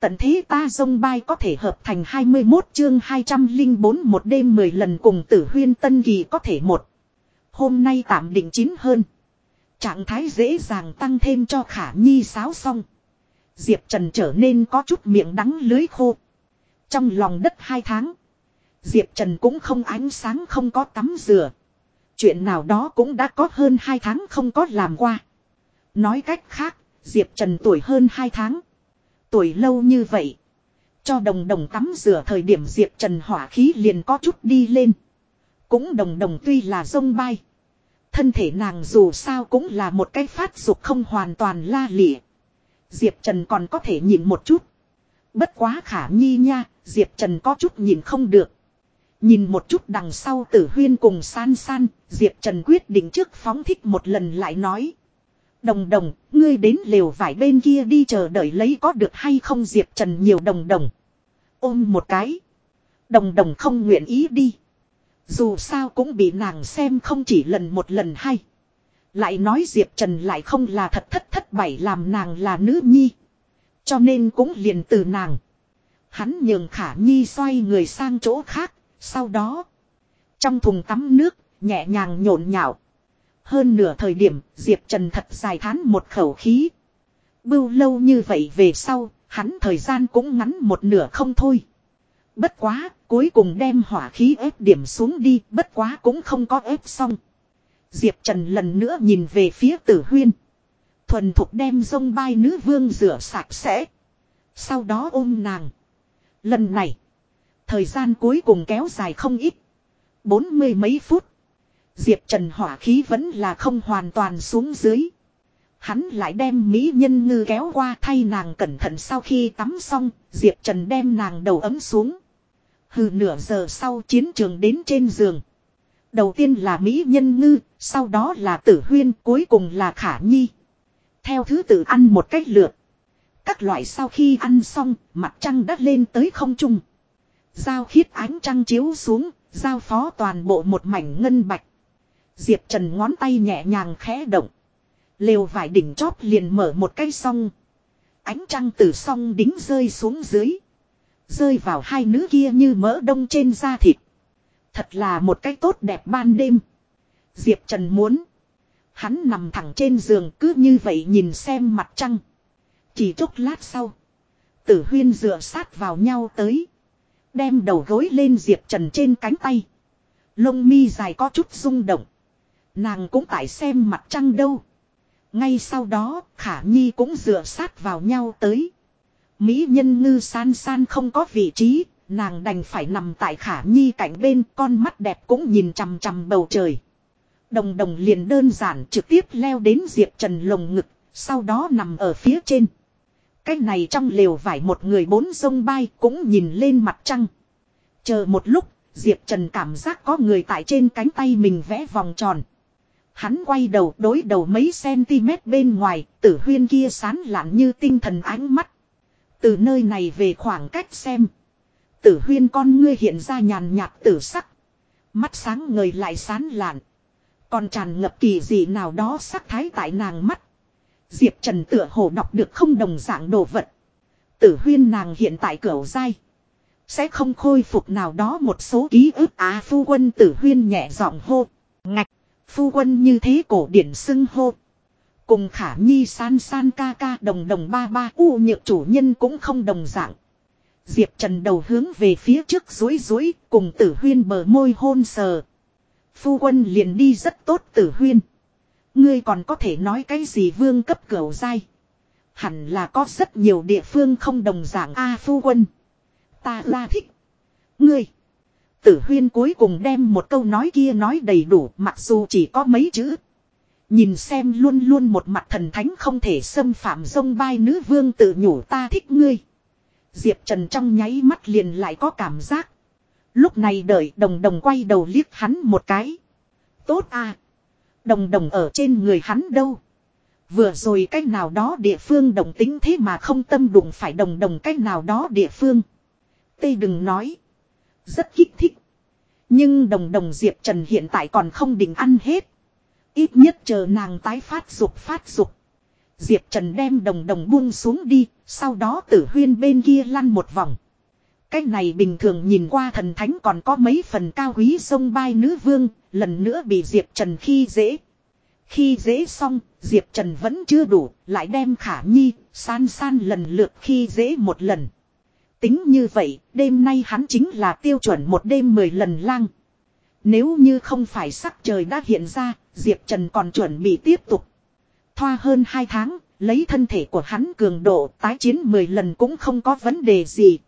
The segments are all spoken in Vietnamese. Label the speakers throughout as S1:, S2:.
S1: Tận thế ta dông bay có thể hợp thành 21 chương 204 một đêm 10 lần cùng tử huyên tân kỳ có thể một. Hôm nay tạm định chín hơn. Trạng thái dễ dàng tăng thêm cho khả nhi sáo xong. Diệp Trần trở nên có chút miệng đắng lưới khô. Trong lòng đất hai tháng. Diệp Trần cũng không ánh sáng không có tắm rửa. Chuyện nào đó cũng đã có hơn hai tháng không có làm qua. Nói cách khác, Diệp Trần tuổi hơn hai tháng. Tuổi lâu như vậy. Cho đồng đồng tắm rửa thời điểm Diệp Trần hỏa khí liền có chút đi lên. Cũng đồng đồng tuy là sông bay. Thân thể nàng dù sao cũng là một cái phát dục không hoàn toàn la lịa. Diệp Trần còn có thể nhìn một chút. Bất quá khả nhi nha, Diệp Trần có chút nhìn không được. Nhìn một chút đằng sau tử huyên cùng san san, Diệp Trần quyết định trước phóng thích một lần lại nói. Đồng đồng, ngươi đến lều vải bên kia đi chờ đợi lấy có được hay không Diệp Trần nhiều đồng đồng. Ôm một cái. Đồng đồng không nguyện ý đi. Dù sao cũng bị nàng xem không chỉ lần một lần hay. Lại nói Diệp Trần lại không là thật thất thất bảy làm nàng là nữ nhi. Cho nên cũng liền từ nàng. Hắn nhường khả nhi xoay người sang chỗ khác. Sau đó. Trong thùng tắm nước, nhẹ nhàng nhộn nhạo. Hơn nửa thời điểm Diệp Trần thật dài thán một khẩu khí. Bưu lâu như vậy về sau. Hắn thời gian cũng ngắn một nửa không thôi. Bất quá, cuối cùng đem hỏa khí ép điểm xuống đi, bất quá cũng không có ép xong. Diệp Trần lần nữa nhìn về phía tử huyên. Thuần thục đem dông bay nữ vương rửa sạch sẽ. Sau đó ôm nàng. Lần này, thời gian cuối cùng kéo dài không ít. Bốn mươi mấy phút. Diệp Trần hỏa khí vẫn là không hoàn toàn xuống dưới. Hắn lại đem Mỹ nhân ngư kéo qua thay nàng cẩn thận sau khi tắm xong, Diệp Trần đem nàng đầu ấm xuống. Hừ nửa giờ sau chiến trường đến trên giường. Đầu tiên là Mỹ Nhân Ngư, sau đó là Tử Huyên, cuối cùng là Khả Nhi. Theo thứ tự ăn một cách lượt. Các loại sau khi ăn xong, mặt trăng đã lên tới không trung. Giao khiết ánh trăng chiếu xuống, giao phó toàn bộ một mảnh ngân bạch. Diệp Trần ngón tay nhẹ nhàng khẽ động. Lều vải đỉnh chóp liền mở một cái song. Ánh trăng từ song đính rơi xuống dưới. Rơi vào hai nữ kia như mỡ đông trên da thịt. Thật là một cái tốt đẹp ban đêm. Diệp Trần muốn. Hắn nằm thẳng trên giường cứ như vậy nhìn xem mặt trăng. Chỉ chút lát sau. Tử huyên dựa sát vào nhau tới. Đem đầu gối lên Diệp Trần trên cánh tay. Lông mi dài có chút rung động. Nàng cũng tại xem mặt trăng đâu. Ngay sau đó, Khả Nhi cũng dựa sát vào nhau tới. Mỹ nhân ngư san san không có vị trí, nàng đành phải nằm tại Khả Nhi cạnh bên, con mắt đẹp cũng nhìn chằm chằm bầu trời. Đồng đồng liền đơn giản trực tiếp leo đến Diệp Trần lồng ngực, sau đó nằm ở phía trên. Cái này trong lều vải một người bốn sông bay cũng nhìn lên mặt trăng. Chờ một lúc, Diệp Trần cảm giác có người tại trên cánh tay mình vẽ vòng tròn. Hắn quay đầu đối đầu mấy cm bên ngoài, tử huyên kia sán lạn như tinh thần ánh mắt. Từ nơi này về khoảng cách xem. Tử huyên con ngươi hiện ra nhàn nhạt tử sắc. Mắt sáng ngời lại sán lạn. Còn tràn ngập kỳ gì nào đó sắc thái tại nàng mắt. Diệp Trần tựa hồ đọc được không đồng dạng đồ vật. Tử huyên nàng hiện tại cửa dai. Sẽ không khôi phục nào đó một số ký ức á phu quân tử huyên nhẹ giọng hô. Ngạch. Phu quân như thế cổ điển xưng hô. Cùng khả nhi san san ca ca đồng đồng ba ba u nhược chủ nhân cũng không đồng dạng. Diệp Trần đầu hướng về phía trước dối dối cùng tử huyên bờ môi hôn sờ. Phu quân liền đi rất tốt tử huyên. Ngươi còn có thể nói cái gì vương cấp cửu dai. Hẳn là có rất nhiều địa phương không đồng dạng A à, phu quân. Ta la thích. Ngươi. Tử huyên cuối cùng đem một câu nói kia nói đầy đủ, mặc dù chỉ có mấy chữ. Nhìn xem luôn luôn một mặt thần thánh không thể xâm phạm sông bay nữ vương tự nhủ ta thích ngươi. Diệp Trần trong nháy mắt liền lại có cảm giác. Lúc này đợi đồng đồng quay đầu liếc hắn một cái. Tốt à. Đồng đồng ở trên người hắn đâu. Vừa rồi cách nào đó địa phương đồng tính thế mà không tâm đụng phải đồng đồng cách nào đó địa phương. Tây đừng nói. Rất kích thích. Nhưng đồng đồng Diệp Trần hiện tại còn không định ăn hết. Ít nhất chờ nàng tái phát dục phát dục. Diệp Trần đem đồng đồng buông xuống đi, sau đó tử huyên bên kia lăn một vòng. Cái này bình thường nhìn qua thần thánh còn có mấy phần cao quý sông bay nữ vương, lần nữa bị Diệp Trần khi dễ. Khi dễ xong, Diệp Trần vẫn chưa đủ, lại đem khả nhi, san san lần lượt khi dễ một lần. Tính như vậy, đêm nay hắn chính là tiêu chuẩn một đêm mười lần lang. Nếu như không phải sắc trời đã hiện ra, Diệp Trần còn chuẩn bị tiếp tục. Thoa hơn hai tháng, lấy thân thể của hắn cường độ tái chiến mười lần cũng không có vấn đề gì.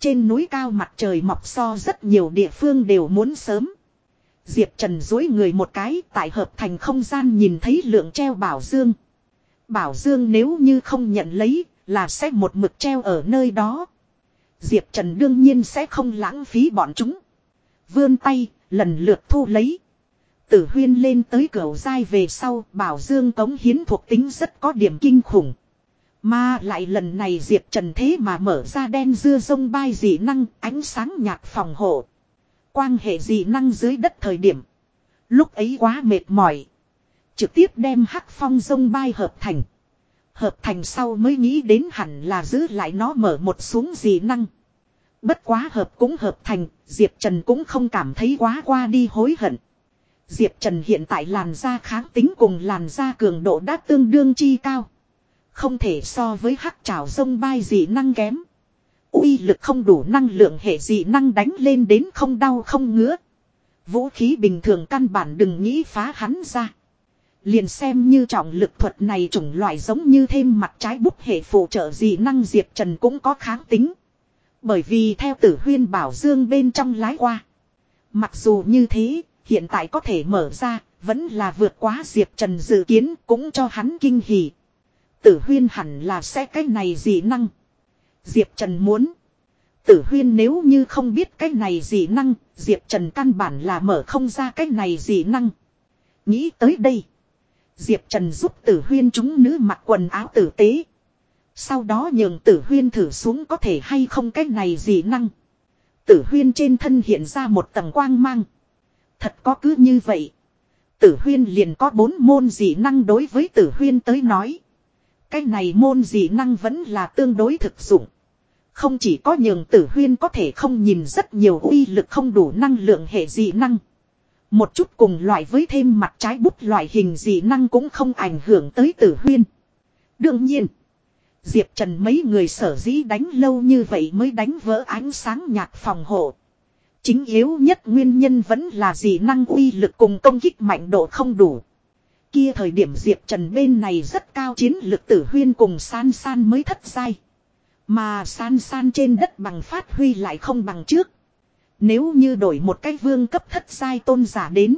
S1: Trên núi cao mặt trời mọc so rất nhiều địa phương đều muốn sớm. Diệp Trần dối người một cái tại hợp thành không gian nhìn thấy lượng treo bảo dương. Bảo dương nếu như không nhận lấy là sẽ một mực treo ở nơi đó. Diệp Trần đương nhiên sẽ không lãng phí bọn chúng. Vươn tay, lần lượt thu lấy. Tử huyên lên tới cửa dai về sau, bảo dương cống hiến thuộc tính rất có điểm kinh khủng. Mà lại lần này Diệp Trần thế mà mở ra đen dưa sông bay dị năng, ánh sáng nhạt phòng hộ. Quan hệ dị năng dưới đất thời điểm. Lúc ấy quá mệt mỏi. Trực tiếp đem hắc phong sông bay hợp thành. Hợp thành sau mới nghĩ đến hẳn là giữ lại nó mở một xuống gì năng. Bất quá hợp cũng hợp thành, Diệp Trần cũng không cảm thấy quá qua đi hối hận. Diệp Trần hiện tại làn da kháng tính cùng làn da cường độ đã tương đương chi cao. Không thể so với hắc trảo sông bay dị năng kém. uy lực không đủ năng lượng hệ dị năng đánh lên đến không đau không ngứa. Vũ khí bình thường căn bản đừng nghĩ phá hắn ra. Liền xem như trọng lực thuật này chủng loại giống như thêm mặt trái bút hệ phụ trợ gì năng Diệp Trần cũng có kháng tính. Bởi vì theo tử huyên bảo dương bên trong lái qua. Mặc dù như thế, hiện tại có thể mở ra, vẫn là vượt quá Diệp Trần dự kiến cũng cho hắn kinh hỉ. Tử huyên hẳn là sẽ cái này gì năng. Diệp Trần muốn. Tử huyên nếu như không biết cái này gì năng, Diệp Trần căn bản là mở không ra cái này gì năng. Nghĩ tới đây. Diệp Trần giúp tử huyên chúng nữ mặc quần áo tử tế. Sau đó nhường tử huyên thử xuống có thể hay không cái này gì năng. Tử huyên trên thân hiện ra một tầng quang mang. Thật có cứ như vậy. Tử huyên liền có bốn môn dị năng đối với tử huyên tới nói. Cái này môn dị năng vẫn là tương đối thực dụng. Không chỉ có nhường tử huyên có thể không nhìn rất nhiều uy lực không đủ năng lượng hệ dị năng. Một chút cùng loại với thêm mặt trái bút loại hình dị năng cũng không ảnh hưởng tới tử huyên. Đương nhiên. Diệp Trần mấy người sở dĩ đánh lâu như vậy mới đánh vỡ ánh sáng nhạt phòng hộ. Chính yếu nhất nguyên nhân vẫn là dị năng uy lực cùng công kích mạnh độ không đủ. Kia thời điểm Diệp Trần bên này rất cao chiến lực tử huyên cùng san san mới thất sai, Mà san san trên đất bằng phát huy lại không bằng trước. Nếu như đổi một cái vương cấp thất giai tôn giả đến.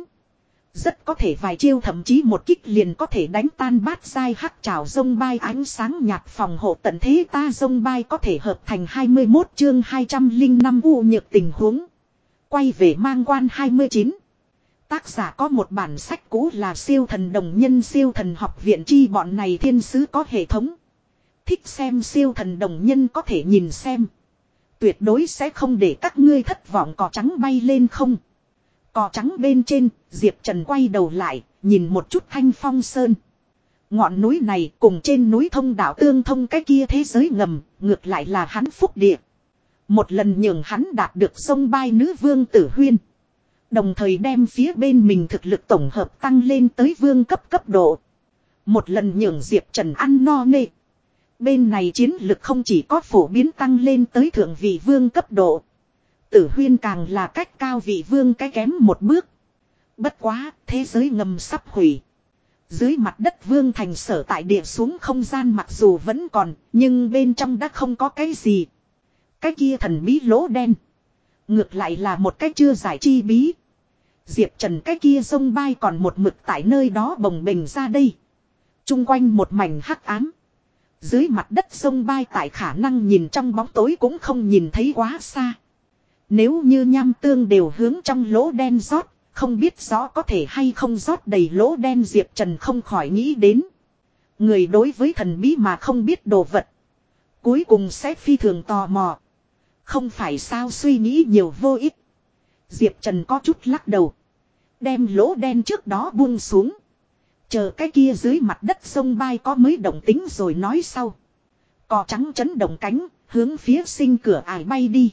S1: Rất có thể vài chiêu thậm chí một kích liền có thể đánh tan bát giai hắc trào sông bay ánh sáng nhạt phòng hộ tận thế ta sông bay có thể hợp thành 21 chương 205 u nhược tình huống. Quay về mang quan 29. Tác giả có một bản sách cũ là siêu thần đồng nhân siêu thần học viện chi bọn này thiên sứ có hệ thống. Thích xem siêu thần đồng nhân có thể nhìn xem. Tuyệt đối sẽ không để các ngươi thất vọng cỏ trắng bay lên không. Cỏ trắng bên trên, Diệp Trần quay đầu lại, nhìn một chút thanh phong sơn. Ngọn núi này cùng trên núi thông đảo tương thông cái kia thế giới ngầm, ngược lại là hắn phúc địa. Một lần nhường hắn đạt được sông bay nữ vương tử huyên. Đồng thời đem phía bên mình thực lực tổng hợp tăng lên tới vương cấp cấp độ. Một lần nhường Diệp Trần ăn no nê. Bên này chiến lực không chỉ có phổ biến tăng lên tới thượng vị vương cấp độ. Tử huyên càng là cách cao vị vương cái kém một bước. Bất quá, thế giới ngầm sắp hủy. Dưới mặt đất vương thành sở tại địa xuống không gian mặc dù vẫn còn, nhưng bên trong đã không có cái gì. Cái kia thần bí lỗ đen. Ngược lại là một cái chưa giải chi bí. Diệp Trần cái kia sông bay còn một mực tại nơi đó bồng bềnh ra đây. Trung quanh một mảnh hắc ám. Dưới mặt đất sông bay tại khả năng nhìn trong bóng tối cũng không nhìn thấy quá xa. Nếu như nham tương đều hướng trong lỗ đen rót, không biết rõ có thể hay không rót đầy lỗ đen Diệp Trần không khỏi nghĩ đến. Người đối với thần bí mà không biết đồ vật. Cuối cùng sẽ phi thường tò mò. Không phải sao suy nghĩ nhiều vô ích. Diệp Trần có chút lắc đầu. Đem lỗ đen trước đó buông xuống. Chờ cái kia dưới mặt đất sông bay có mới động tính rồi nói sau. Cò trắng chấn động cánh, hướng phía sinh cửa ải bay đi.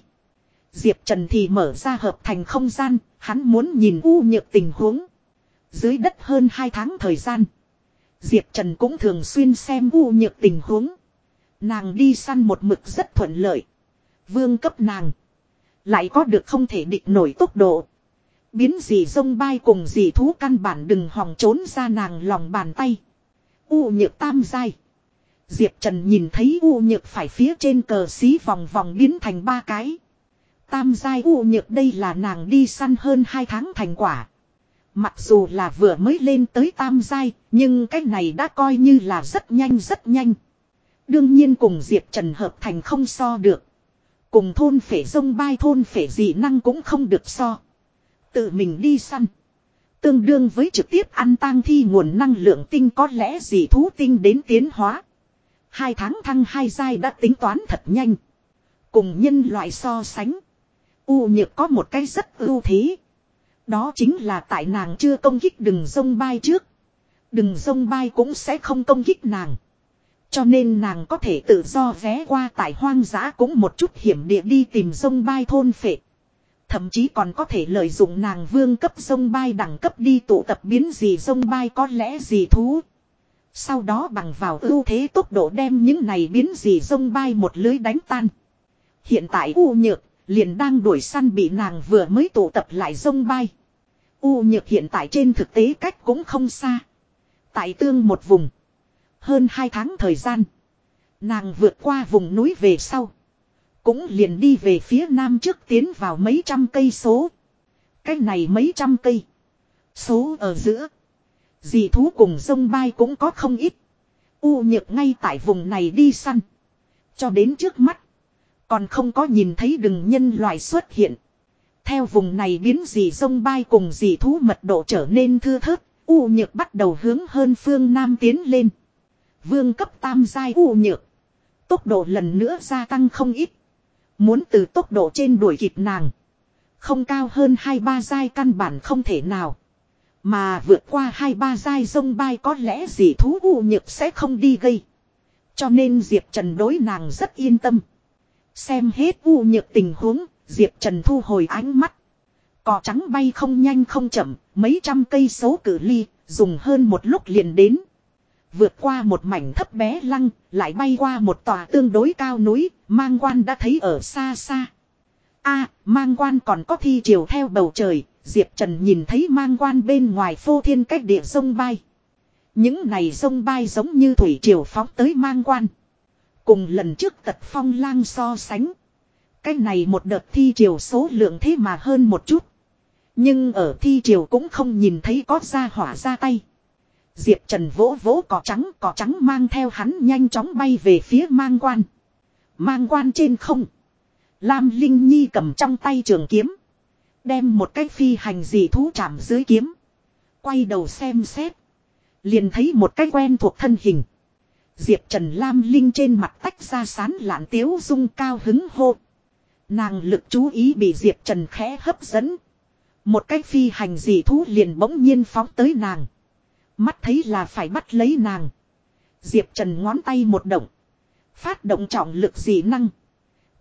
S1: Diệp Trần thì mở ra hợp thành không gian, hắn muốn nhìn u nhược tình huống. Dưới đất hơn 2 tháng thời gian. Diệp Trần cũng thường xuyên xem u nhược tình huống. Nàng đi săn một mực rất thuận lợi. Vương cấp nàng. Lại có được không thể định nổi tốc độ. Biến gì sông bay cùng gì thú căn bản đừng hòng trốn ra nàng lòng bàn tay. U nhược tam giai. Diệp Trần nhìn thấy U nhược phải phía trên cờ xí vòng vòng biến thành ba cái. Tam giai U nhược đây là nàng đi săn hơn 2 tháng thành quả. Mặc dù là vừa mới lên tới tam giai, nhưng cái này đã coi như là rất nhanh rất nhanh. Đương nhiên cùng Diệp Trần hợp thành không so được. Cùng thôn phể sông bay thôn phể dị năng cũng không được so. Tự mình đi săn. Tương đương với trực tiếp ăn tang thi nguồn năng lượng tinh có lẽ gì thú tinh đến tiến hóa. Hai tháng thăng hai giai đã tính toán thật nhanh. Cùng nhân loại so sánh. U nhược có một cái rất ưu thế. Đó chính là tại nàng chưa công kích đừng sông bay trước. Đừng sông bay cũng sẽ không công kích nàng. Cho nên nàng có thể tự do vé qua tại hoang dã cũng một chút hiểm địa đi tìm sông bay thôn phệ. Thậm chí còn có thể lợi dụng nàng vương cấp sông bay đẳng cấp đi tụ tập biến gì sông bay có lẽ gì thú. Sau đó bằng vào ưu thế tốc độ đem những này biến gì sông bay một lưới đánh tan. Hiện tại U nhược liền đang đuổi săn bị nàng vừa mới tụ tập lại sông bay. U nhược hiện tại trên thực tế cách cũng không xa. Tại tương một vùng. Hơn hai tháng thời gian. Nàng vượt qua vùng núi về sau. Cũng liền đi về phía nam trước tiến vào mấy trăm cây số. Cái này mấy trăm cây. Số ở giữa. Dì thú cùng sông bay cũng có không ít. U nhược ngay tại vùng này đi săn. Cho đến trước mắt. Còn không có nhìn thấy đừng nhân loại xuất hiện. Theo vùng này biến dì sông bay cùng dì thú mật độ trở nên thưa thớt. U nhược bắt đầu hướng hơn phương Nam tiến lên. Vương cấp tam giai U nhược. Tốc độ lần nữa gia tăng không ít. Muốn từ tốc độ trên đuổi kịp nàng. Không cao hơn hai ba giai căn bản không thể nào. Mà vượt qua hai ba giai sông bay có lẽ gì thú u nhược sẽ không đi gây. Cho nên Diệp Trần đối nàng rất yên tâm. Xem hết u nhược tình huống, Diệp Trần thu hồi ánh mắt. Cỏ trắng bay không nhanh không chậm, mấy trăm cây số cử ly, dùng hơn một lúc liền đến. Vượt qua một mảnh thấp bé lăng, lại bay qua một tòa tương đối cao núi, mang quan đã thấy ở xa xa. a mang quan còn có thi chiều theo bầu trời, Diệp Trần nhìn thấy mang quan bên ngoài phô thiên cách địa sông bay. Những này sông bay giống như thủy triều phóng tới mang quan. Cùng lần trước tật phong lang so sánh. Cái này một đợt thi triều số lượng thế mà hơn một chút. Nhưng ở thi triều cũng không nhìn thấy có ra hỏa ra tay. Diệp Trần vỗ vỗ cỏ trắng, cỏ trắng mang theo hắn nhanh chóng bay về phía mang quan. Mang quan trên không. Lam Linh Nhi cầm trong tay trường kiếm. Đem một cái phi hành dị thú chạm dưới kiếm. Quay đầu xem xét. Liền thấy một cái quen thuộc thân hình. Diệp Trần Lam Linh trên mặt tách ra sán lạn tiếu dung cao hứng hô. Nàng lực chú ý bị Diệp Trần khẽ hấp dẫn. Một cái phi hành dị thú liền bỗng nhiên phóng tới nàng. Mắt thấy là phải bắt lấy nàng. Diệp Trần ngón tay một động. Phát động trọng lực dị năng.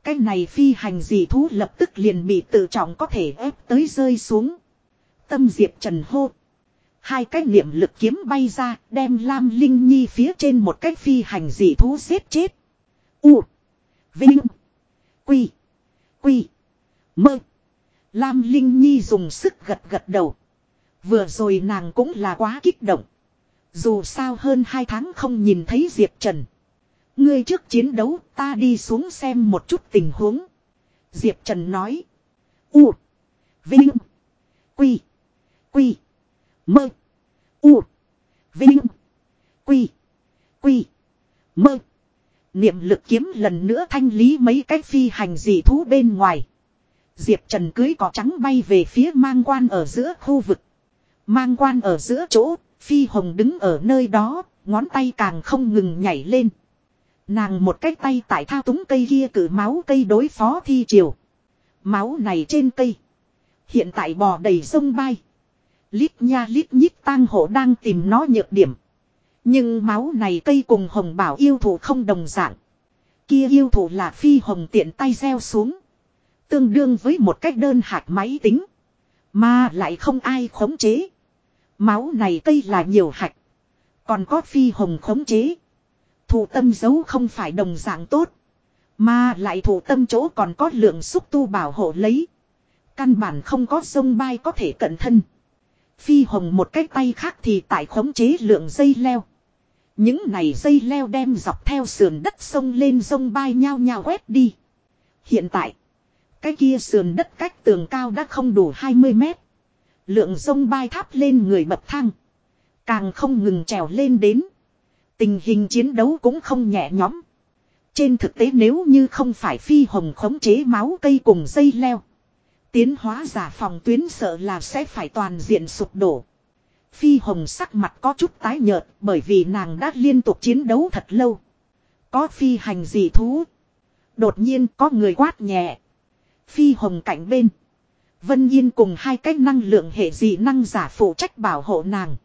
S1: Cái này phi hành dị thú lập tức liền bị tự trọng có thể ép tới rơi xuống. Tâm Diệp Trần hô. Hai cái niệm lực kiếm bay ra, đem Lam Linh Nhi phía trên một cái phi hành dị thú xếp chết. U. Vinh. Quy. Quy. Mơ. Lam Linh Nhi dùng sức gật gật đầu. Vừa rồi nàng cũng là quá kích động. Dù sao hơn hai tháng không nhìn thấy Diệp Trần. Ngươi trước chiến đấu, ta đi xuống xem một chút tình huống. Diệp Trần nói. U. Vinh. Quy. Quy. Mơ. U. Vinh. Quy. Quy. Mơ. Niệm lực kiếm lần nữa thanh lý mấy cái phi hành dị thú bên ngoài. Diệp Trần cưới cỏ trắng bay về phía mang quan ở giữa khu vực. Mang quan ở giữa chỗ, Phi Hồng đứng ở nơi đó, ngón tay càng không ngừng nhảy lên. Nàng một cái tay tại thao túng cây kia cử máu cây đối phó thi triều. Máu này trên cây. Hiện tại bò đầy sông bay. Lít nha lít nhít tang hộ đang tìm nó nhược điểm. Nhưng máu này cây cùng hồng bảo yêu thủ không đồng dạng. Kia yêu thủ là phi hồng tiện tay gieo xuống. Tương đương với một cách đơn hạt máy tính. Mà lại không ai khống chế. Máu này cây là nhiều hạch. Còn có phi hồng khống chế. Thủ tâm giấu không phải đồng dạng tốt. Mà lại thủ tâm chỗ còn có lượng xúc tu bảo hộ lấy. Căn bản không có sông bay có thể cận thân. Phi hồng một cái tay khác thì tại khống chế lượng dây leo. Những này dây leo đem dọc theo sườn đất sông lên sông bay nhau nhau quét đi. Hiện tại, cái kia sườn đất cách tường cao đã không đủ 20 mét. Lượng sông bay tháp lên người bậc thang. Càng không ngừng trèo lên đến. Tình hình chiến đấu cũng không nhẹ nhõm. Trên thực tế nếu như không phải phi hồng khống chế máu cây cùng dây leo. Tiến hóa giả phòng tuyến sợ là sẽ phải toàn diện sụp đổ. Phi hồng sắc mặt có chút tái nhợt bởi vì nàng đã liên tục chiến đấu thật lâu. Có phi hành gì thú. Đột nhiên có người quát nhẹ. Phi hồng cạnh bên. Vân Yên cùng hai cái năng lượng hệ dị năng giả phụ trách bảo hộ nàng.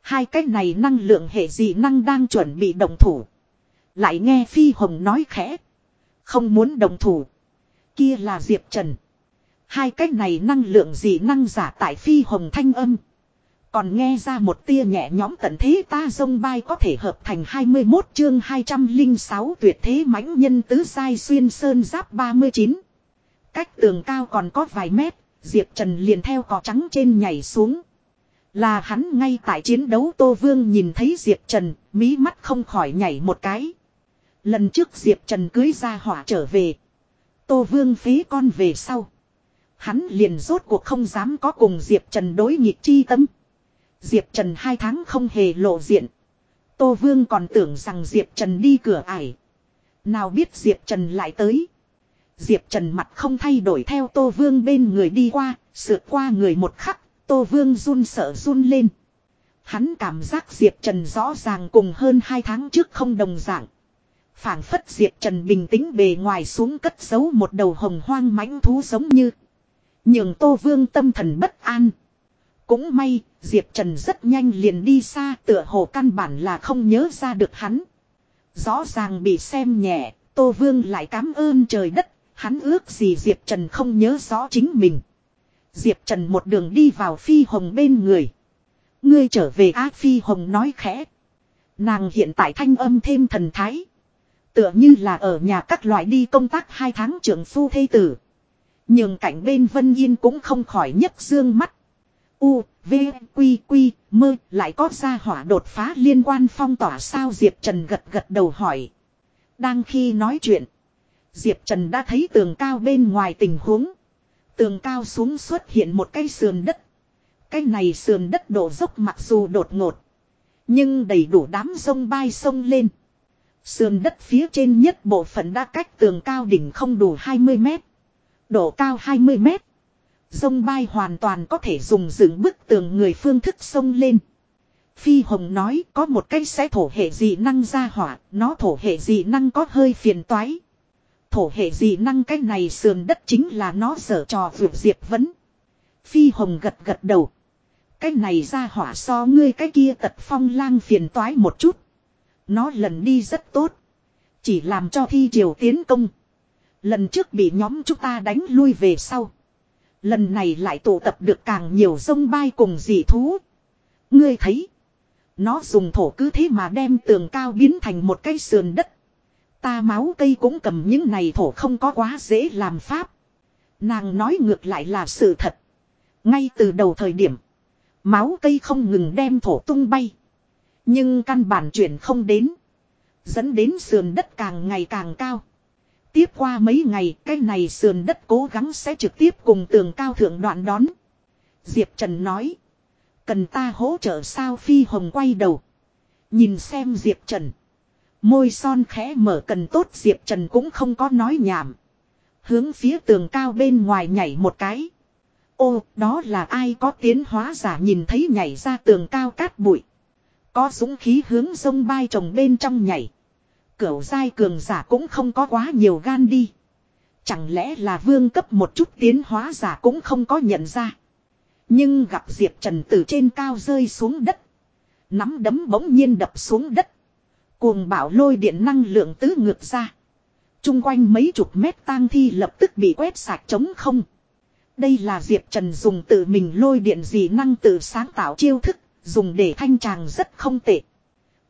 S1: Hai cái này năng lượng hệ dị năng đang chuẩn bị đồng thủ. Lại nghe Phi Hồng nói khẽ. Không muốn đồng thủ. Kia là Diệp Trần. Hai cái này năng lượng dị năng giả tại Phi Hồng thanh âm. Còn nghe ra một tia nhẹ nhóm tận thế ta dông bay có thể hợp thành 21 chương 206 tuyệt thế mãnh nhân tứ sai xuyên sơn giáp 39. Cách tường cao còn có vài mét, Diệp Trần liền theo cỏ trắng trên nhảy xuống. Là hắn ngay tại chiến đấu Tô Vương nhìn thấy Diệp Trần, mí mắt không khỏi nhảy một cái. Lần trước Diệp Trần cưới ra hỏa trở về. Tô Vương phí con về sau. Hắn liền rốt cuộc không dám có cùng Diệp Trần đối nghịch chi tâm. Diệp Trần hai tháng không hề lộ diện. Tô Vương còn tưởng rằng Diệp Trần đi cửa ải. Nào biết Diệp Trần lại tới. Diệp Trần mặt không thay đổi theo Tô Vương bên người đi qua, sượt qua người một khắc, Tô Vương run sợ run lên. Hắn cảm giác Diệp Trần rõ ràng cùng hơn hai tháng trước không đồng dạng. Phản phất diệp trần bình tĩnh bề ngoài xuống cất giấu một đầu hồng hoang mãnh thú giống như. Nhưng tô vương tâm thần bất an. Cũng may diệp trần rất nhanh liền đi xa tựa hồ căn bản là không nhớ ra được hắn. Rõ ràng bị xem nhẹ tô vương lại cám ơn trời đất hắn ước gì diệp trần không nhớ rõ chính mình diệp trần một đường đi vào phi hồng bên người ngươi trở về á phi hồng nói khẽ nàng hiện tại thanh âm thêm thần thái Tựa như là ở nhà các loại đi công tác hai tháng trưởng phu thê tử. Nhưng cảnh bên Vân Yên cũng không khỏi nhấc dương mắt. U, V, Quy, Quy, mơ, lại có ra hỏa đột phá liên quan phong tỏa sao Diệp Trần gật gật đầu hỏi. Đang khi nói chuyện, Diệp Trần đã thấy tường cao bên ngoài tình huống. Tường cao xuống xuất hiện một cây sườn đất. Cái này sườn đất đổ dốc mặc dù đột ngột. Nhưng đầy đủ đám sông bay sông lên. Sườn đất phía trên nhất bộ phận đã cách tường cao đỉnh không đủ 20 mét. Độ cao 20 mét. sông bay hoàn toàn có thể dùng dựng bức tường người phương thức sông lên. Phi Hồng nói có một cây sẽ thổ hệ dị năng ra hỏa, nó thổ hệ dị năng có hơi phiền toái. Thổ hệ dị năng cái này sườn đất chính là nó dở trò vượt diệp vấn. Phi Hồng gật gật đầu. Cái này ra hỏa so ngươi cái kia tật phong lang phiền toái một chút. Nó lần đi rất tốt. Chỉ làm cho thi triều tiến công. Lần trước bị nhóm chúng ta đánh lui về sau. Lần này lại tụ tập được càng nhiều sông bay cùng dị thú. Ngươi thấy. Nó dùng thổ cứ thế mà đem tường cao biến thành một cái sườn đất. Ta máu cây cũng cầm những này thổ không có quá dễ làm pháp. Nàng nói ngược lại là sự thật. Ngay từ đầu thời điểm. Máu cây không ngừng đem thổ tung bay. Nhưng căn bản chuyển không đến. Dẫn đến sườn đất càng ngày càng cao. Tiếp qua mấy ngày, cái này sườn đất cố gắng sẽ trực tiếp cùng tường cao thượng đoạn đón. Diệp Trần nói. Cần ta hỗ trợ sao Phi Hồng quay đầu. Nhìn xem Diệp Trần. Môi son khẽ mở cần tốt Diệp Trần cũng không có nói nhảm. Hướng phía tường cao bên ngoài nhảy một cái. Ô, đó là ai có tiến hóa giả nhìn thấy nhảy ra tường cao cát bụi. Có dũng khí hướng sông bay trồng bên trong nhảy. Cửu giai cường giả cũng không có quá nhiều gan đi. Chẳng lẽ là vương cấp một chút tiến hóa giả cũng không có nhận ra. Nhưng gặp Diệp Trần từ trên cao rơi xuống đất. Nắm đấm bỗng nhiên đập xuống đất. Cuồng bạo lôi điện năng lượng tứ ngược ra. Trung quanh mấy chục mét tang thi lập tức bị quét sạch trống không. Đây là Diệp Trần dùng tự mình lôi điện dị năng tự sáng tạo chiêu thức, dùng để thanh tràng rất không tệ.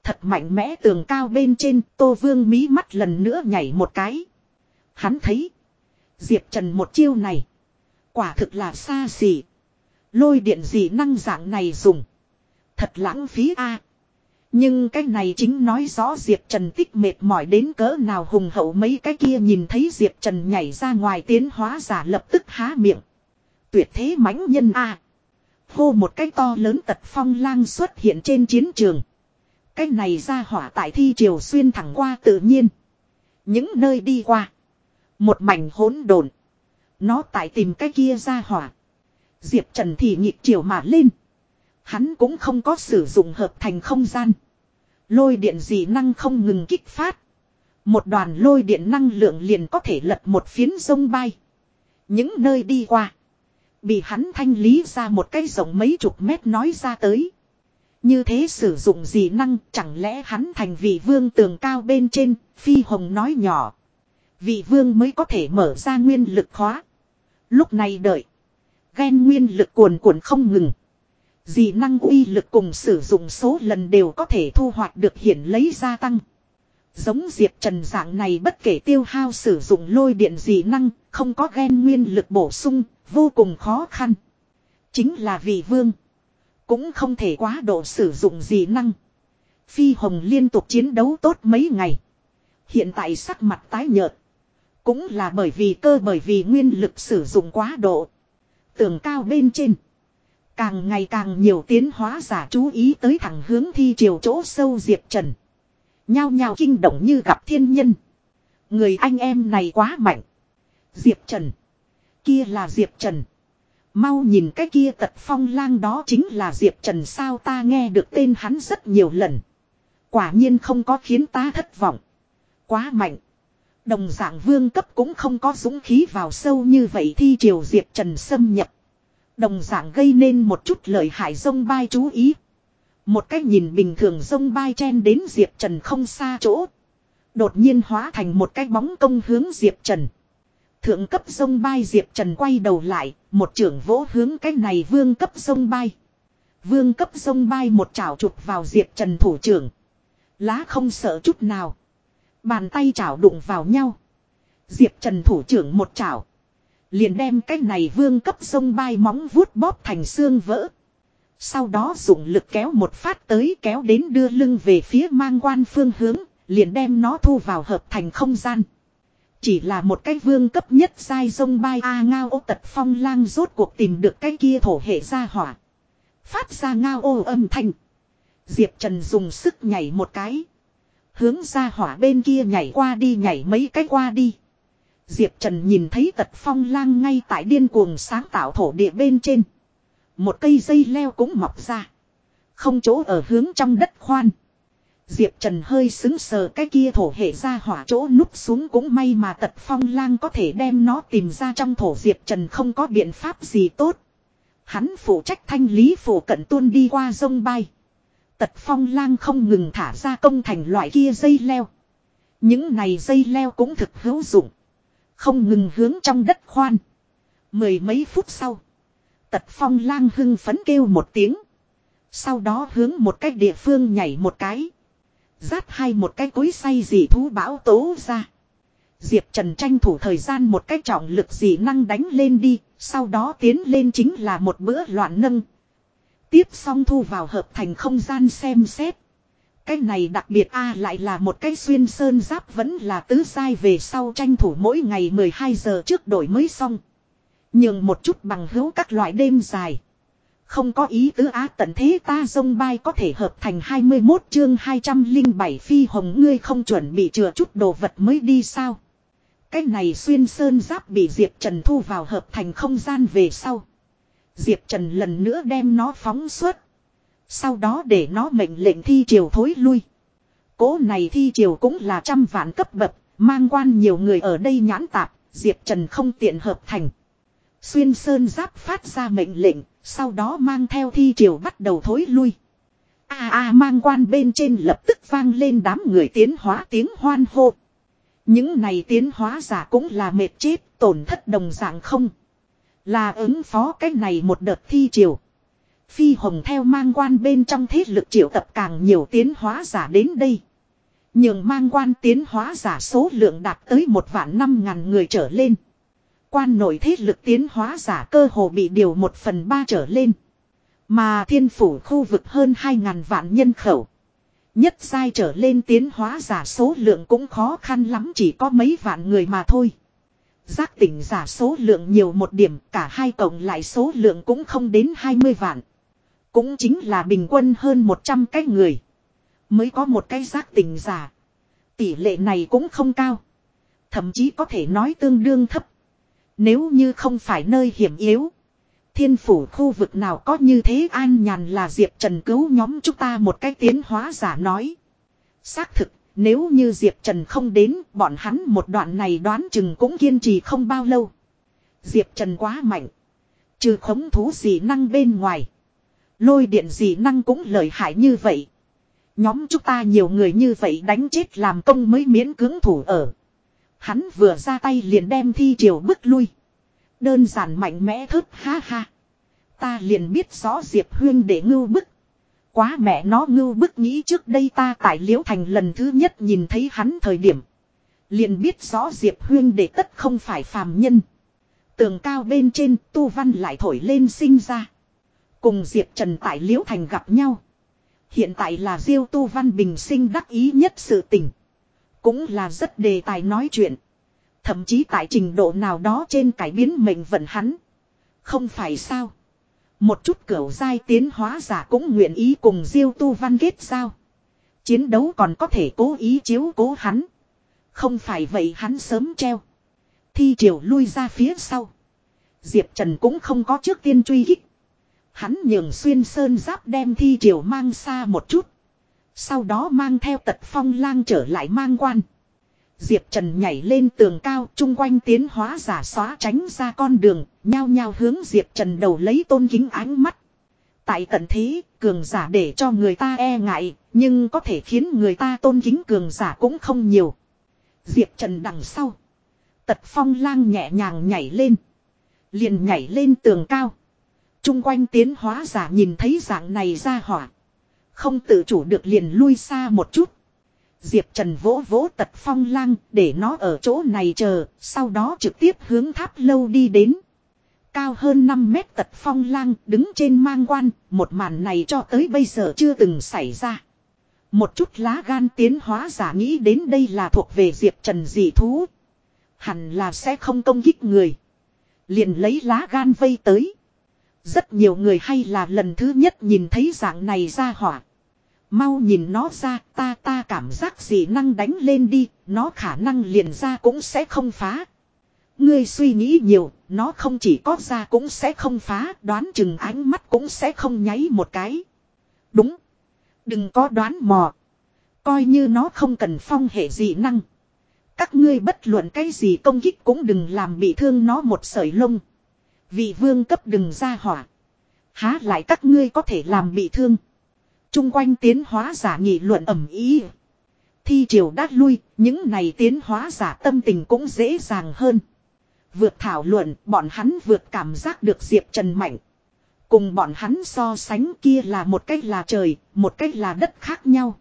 S1: Thật mạnh mẽ tường cao bên trên, Tô Vương mí mắt lần nữa nhảy một cái. Hắn thấy, Diệp Trần một chiêu này, quả thực là xa xỉ. Lôi điện dị năng dạng này dùng. Thật lãng phí a. Nhưng cái này chính nói rõ Diệp Trần tích mệt mỏi đến cỡ nào hùng hậu mấy cái kia nhìn thấy Diệp Trần nhảy ra ngoài tiến hóa giả lập tức há miệng. Tuyệt thế mãnh nhân a. Hô một cái to lớn tật phong lang xuất hiện trên chiến trường. Cái này ra hỏa tại thi triều xuyên thẳng qua tự nhiên. Những nơi đi qua. Một mảnh hỗn độn. Nó tại tìm cái kia ra hỏa. Diệp Trần thì nhịp chiều mà lên. Hắn cũng không có sử dụng hợp thành không gian. Lôi điện dị năng không ngừng kích phát. Một đoàn lôi điện năng lượng liền có thể lật một phiến sông bay. Những nơi đi qua. Bị hắn thanh lý ra một cái rộng mấy chục mét nói ra tới. Như thế sử dụng dị năng chẳng lẽ hắn thành vị vương tường cao bên trên, phi hồng nói nhỏ. Vị vương mới có thể mở ra nguyên lực khóa. Lúc này đợi. Ghen nguyên lực cuồn cuộn không ngừng. Dị năng uy lực cùng sử dụng số lần đều có thể thu hoạch được hiển lấy gia tăng. Giống Diệp Trần dạng này bất kể tiêu hao sử dụng lôi điện dị năng, không có ghen nguyên lực bổ sung, vô cùng khó khăn. Chính là vì vương. Cũng không thể quá độ sử dụng dị năng. Phi Hồng liên tục chiến đấu tốt mấy ngày. Hiện tại sắc mặt tái nhợt. Cũng là bởi vì cơ bởi vì nguyên lực sử dụng quá độ. Tường cao bên trên. Càng ngày càng nhiều tiến hóa giả chú ý tới thẳng hướng thi triều chỗ sâu Diệp Trần. Nhao nhao kinh động như gặp thiên nhân. Người anh em này quá mạnh. Diệp Trần. Kia là Diệp Trần. Mau nhìn cái kia tật phong lang đó chính là Diệp Trần sao ta nghe được tên hắn rất nhiều lần. Quả nhiên không có khiến ta thất vọng. Quá mạnh. Đồng dạng vương cấp cũng không có dũng khí vào sâu như vậy thi triều Diệp Trần xâm nhập. Đồng dạng gây nên một chút lợi hại sông bay chú ý. Một cách nhìn bình thường sông bay chen đến Diệp Trần không xa chỗ. Đột nhiên hóa thành một cái bóng công hướng Diệp Trần. Thượng cấp sông bay Diệp Trần quay đầu lại, một trưởng vỗ hướng cái này vương cấp sông bay. Vương cấp sông bay một chảo chụp vào Diệp Trần thủ trưởng. Lá không sợ chút nào. Bàn tay chảo đụng vào nhau. Diệp Trần thủ trưởng một chảo. Liền đem cái này vương cấp sông bay móng vuốt bóp thành xương vỡ. Sau đó dùng lực kéo một phát tới kéo đến đưa lưng về phía mang quan phương hướng, liền đem nó thu vào hợp thành không gian. Chỉ là một cái vương cấp nhất sai sông bay A ngao ô tật phong lang rốt cuộc tìm được cái kia thổ hệ ra hỏa. Phát ra ngao ô âm thanh. Diệp Trần dùng sức nhảy một cái. Hướng ra hỏa bên kia nhảy qua đi nhảy mấy cái qua đi. Diệp Trần nhìn thấy tật phong lang ngay tại điên cuồng sáng tạo thổ địa bên trên. Một cây dây leo cũng mọc ra. Không chỗ ở hướng trong đất khoan. Diệp Trần hơi xứng sờ cái kia thổ hệ ra hỏa chỗ núp xuống cũng may mà tật phong lang có thể đem nó tìm ra trong thổ Diệp Trần không có biện pháp gì tốt. Hắn phụ trách thanh lý phủ cận tuôn đi qua sông bay. Tật phong lang không ngừng thả ra công thành loại kia dây leo. Những này dây leo cũng thực hữu dụng. Không ngừng hướng trong đất khoan. Mười mấy phút sau. Tật phong lang hưng phấn kêu một tiếng. Sau đó hướng một cái địa phương nhảy một cái. Rát hai một cái cối say dị thú bão tố ra. Diệp Trần tranh thủ thời gian một cái trọng lực dị năng đánh lên đi. Sau đó tiến lên chính là một bữa loạn nâng. Tiếp xong thu vào hợp thành không gian xem xét. Cái này đặc biệt a lại là một cái xuyên sơn giáp vẫn là tứ sai về sau tranh thủ mỗi ngày 12 giờ trước đổi mới xong. Nhưng một chút bằng hữu các loại đêm dài. Không có ý tứ á tận thế ta dông bay có thể hợp thành 21 chương 207 phi hồng ngươi không chuẩn bị chừa chút đồ vật mới đi sao. Cái này xuyên sơn giáp bị Diệp Trần thu vào hợp thành không gian về sau. Diệp Trần lần nữa đem nó phóng suốt. Sau đó để nó mệnh lệnh thi triều thối lui. Cố này thi triều cũng là trăm vạn cấp bậc, mang quan nhiều người ở đây nhãn tạp, Diệp Trần không tiện hợp thành. Xuyên Sơn Giáp phát ra mệnh lệnh, Sau đó mang theo thi triều bắt đầu thối lui. A a mang quan bên trên lập tức vang lên đám người tiến hóa tiếng hoan hô. Những này tiến hóa giả cũng là mệt chết, tổn thất đồng dạng không. Là ứng phó cái này một đợt thi triều. Phi hồng theo mang quan bên trong thế lực triệu tập càng nhiều tiến hóa giả đến đây. Nhưng mang quan tiến hóa giả số lượng đạt tới một vạn năm ngàn người trở lên. Quan nội thế lực tiến hóa giả cơ hồ bị điều một phần ba trở lên. Mà thiên phủ khu vực hơn hai ngàn vạn nhân khẩu. Nhất sai trở lên tiến hóa giả số lượng cũng khó khăn lắm, chỉ có mấy vạn người mà thôi. Giác tỉnh giả số lượng nhiều một điểm, cả hai cộng lại số lượng cũng không đến 20 vạn. Cũng chính là bình quân hơn 100 cái người. Mới có một cái giác tình giả. Tỷ lệ này cũng không cao. Thậm chí có thể nói tương đương thấp. Nếu như không phải nơi hiểm yếu. Thiên phủ khu vực nào có như thế an nhàn là Diệp Trần cứu nhóm chúng ta một cái tiến hóa giả nói. Xác thực, nếu như Diệp Trần không đến, bọn hắn một đoạn này đoán chừng cũng kiên trì không bao lâu. Diệp Trần quá mạnh. Trừ khống thú gì năng bên ngoài. Lôi điện gì năng cũng lợi hại như vậy. Nhóm chúng ta nhiều người như vậy đánh chết làm công mới miễn cưỡng thủ ở. Hắn vừa ra tay liền đem thi triều bức lui. Đơn giản mạnh mẽ thức ha ha. Ta liền biết rõ Diệp Huyên để ngưu bức. Quá mẹ nó ngưu bức nghĩ trước đây ta tại Liễu Thành lần thứ nhất nhìn thấy hắn thời điểm. Liền biết rõ Diệp Huyên để tất không phải phàm nhân. Tường cao bên trên, tu văn lại thổi lên sinh ra. Cùng Diệp Trần tại Liễu Thành gặp nhau. Hiện tại là Diêu Tu Văn Bình sinh đắc ý nhất sự tình. Cũng là rất đề tài nói chuyện. Thậm chí tại trình độ nào đó trên cải biến mệnh vận hắn. Không phải sao. Một chút cửu giai tiến hóa giả cũng nguyện ý cùng Diêu Tu Văn kết giao. Chiến đấu còn có thể cố ý chiếu cố hắn. Không phải vậy hắn sớm treo. Thi triều lui ra phía sau. Diệp Trần cũng không có trước tiên truy hích. Hắn nhường xuyên sơn giáp đem thi triều mang xa một chút. Sau đó mang theo tật phong lang trở lại mang quan. Diệp Trần nhảy lên tường cao chung quanh tiến hóa giả xóa tránh ra con đường, nhao nhao hướng Diệp Trần đầu lấy tôn kính ánh mắt. Tại tận thế, cường giả để cho người ta e ngại, nhưng có thể khiến người ta tôn kính cường giả cũng không nhiều. Diệp Trần đằng sau. Tật phong lang nhẹ nhàng nhảy lên. Liền nhảy lên tường cao. Trung quanh tiến hóa giả nhìn thấy dạng này ra hỏa. Không tự chủ được liền lui xa một chút. Diệp Trần vỗ vỗ tật phong lang để nó ở chỗ này chờ, sau đó trực tiếp hướng tháp lâu đi đến. Cao hơn 5 mét tật phong lang đứng trên mang quan, một màn này cho tới bây giờ chưa từng xảy ra. Một chút lá gan tiến hóa giả nghĩ đến đây là thuộc về Diệp Trần dị thú. Hẳn là sẽ không công kích người. Liền lấy lá gan vây tới. Rất nhiều người hay là lần thứ nhất nhìn thấy dạng này ra hỏa. Mau nhìn nó ra ta ta cảm giác gì năng đánh lên đi, nó khả năng liền ra cũng sẽ không phá. Ngươi suy nghĩ nhiều, nó không chỉ có ra cũng sẽ không phá, đoán chừng ánh mắt cũng sẽ không nháy một cái. Đúng. Đừng có đoán mò. Coi như nó không cần phong hệ gì năng. Các ngươi bất luận cái gì công kích cũng đừng làm bị thương nó một sợi lông. Vị vương cấp đừng ra hỏa. Há lại các ngươi có thể làm bị thương. Trung quanh tiến hóa giả nghị luận ẩm ý. Thi triều đát lui, những này tiến hóa giả tâm tình cũng dễ dàng hơn. Vượt thảo luận, bọn hắn vượt cảm giác được Diệp Trần mạnh. Cùng bọn hắn so sánh kia là một cách là trời, một cách là đất khác nhau.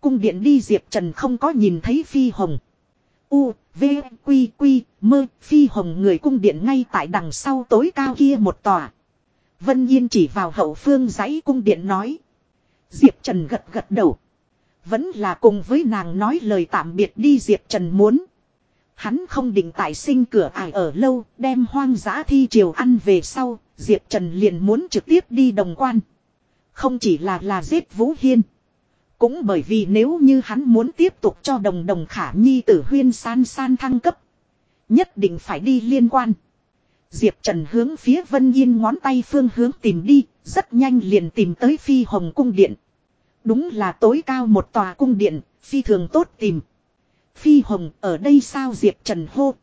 S1: Cung điện đi Diệp Trần không có nhìn thấy phi hồng. U, V, Quy, Quy, mơ, phi hồng người cung điện ngay tại đằng sau tối cao kia một tòa. Vân Yên chỉ vào hậu phương dãy cung điện nói. Diệp Trần gật gật đầu. Vẫn là cùng với nàng nói lời tạm biệt đi Diệp Trần muốn. Hắn không định tại sinh cửa ải ở lâu, đem hoang dã thi triều ăn về sau, Diệp Trần liền muốn trực tiếp đi đồng quan. Không chỉ là là giết Vũ Hiên. Cũng bởi vì nếu như hắn muốn tiếp tục cho đồng đồng khả nhi tử huyên san san thăng cấp. Nhất định phải đi liên quan. Diệp Trần hướng phía Vân Yên ngón tay phương hướng tìm đi, rất nhanh liền tìm tới Phi Hồng Cung Điện. Đúng là tối cao một tòa cung điện, phi thường tốt tìm. Phi Hồng ở đây sao Diệp Trần hô.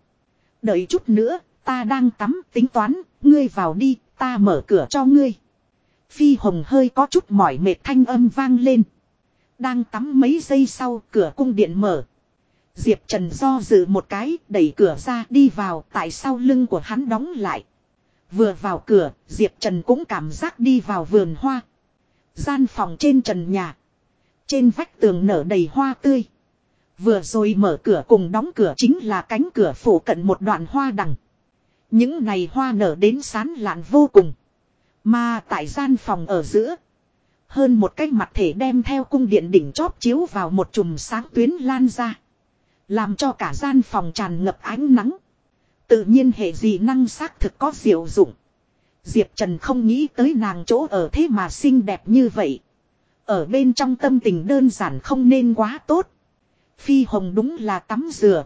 S1: Đợi chút nữa, ta đang tắm tính toán, ngươi vào đi, Ta mở cửa cho ngươi. Phi hồng hơi có chút mỏi mệt thanh âm vang lên. Đang tắm mấy giây sau cửa cung điện mở. Diệp Trần do dự một cái, đẩy cửa ra đi vào, tại sau lưng của hắn đóng lại. Vừa vào cửa, Diệp Trần cũng cảm giác đi vào vườn hoa. Gian phòng trên trần nhà. Trên vách tường nở đầy hoa tươi. Vừa rồi mở cửa cùng đóng cửa chính là cánh cửa phủ cận một đoạn hoa đằng. Những này hoa nở đến sán lạn vô cùng. Mà tại gian phòng ở giữa. Hơn một cái mặt thể đem theo cung điện đỉnh chóp chiếu vào một chùm sáng tuyến lan ra. Làm cho cả gian phòng tràn ngập ánh nắng. Tự nhiên hệ gì năng xác thực có diệu dụng. Diệp Trần không nghĩ tới nàng chỗ ở thế mà xinh đẹp như vậy. Ở bên trong tâm tình đơn giản không nên quá tốt. Phi hồng đúng là tắm rửa.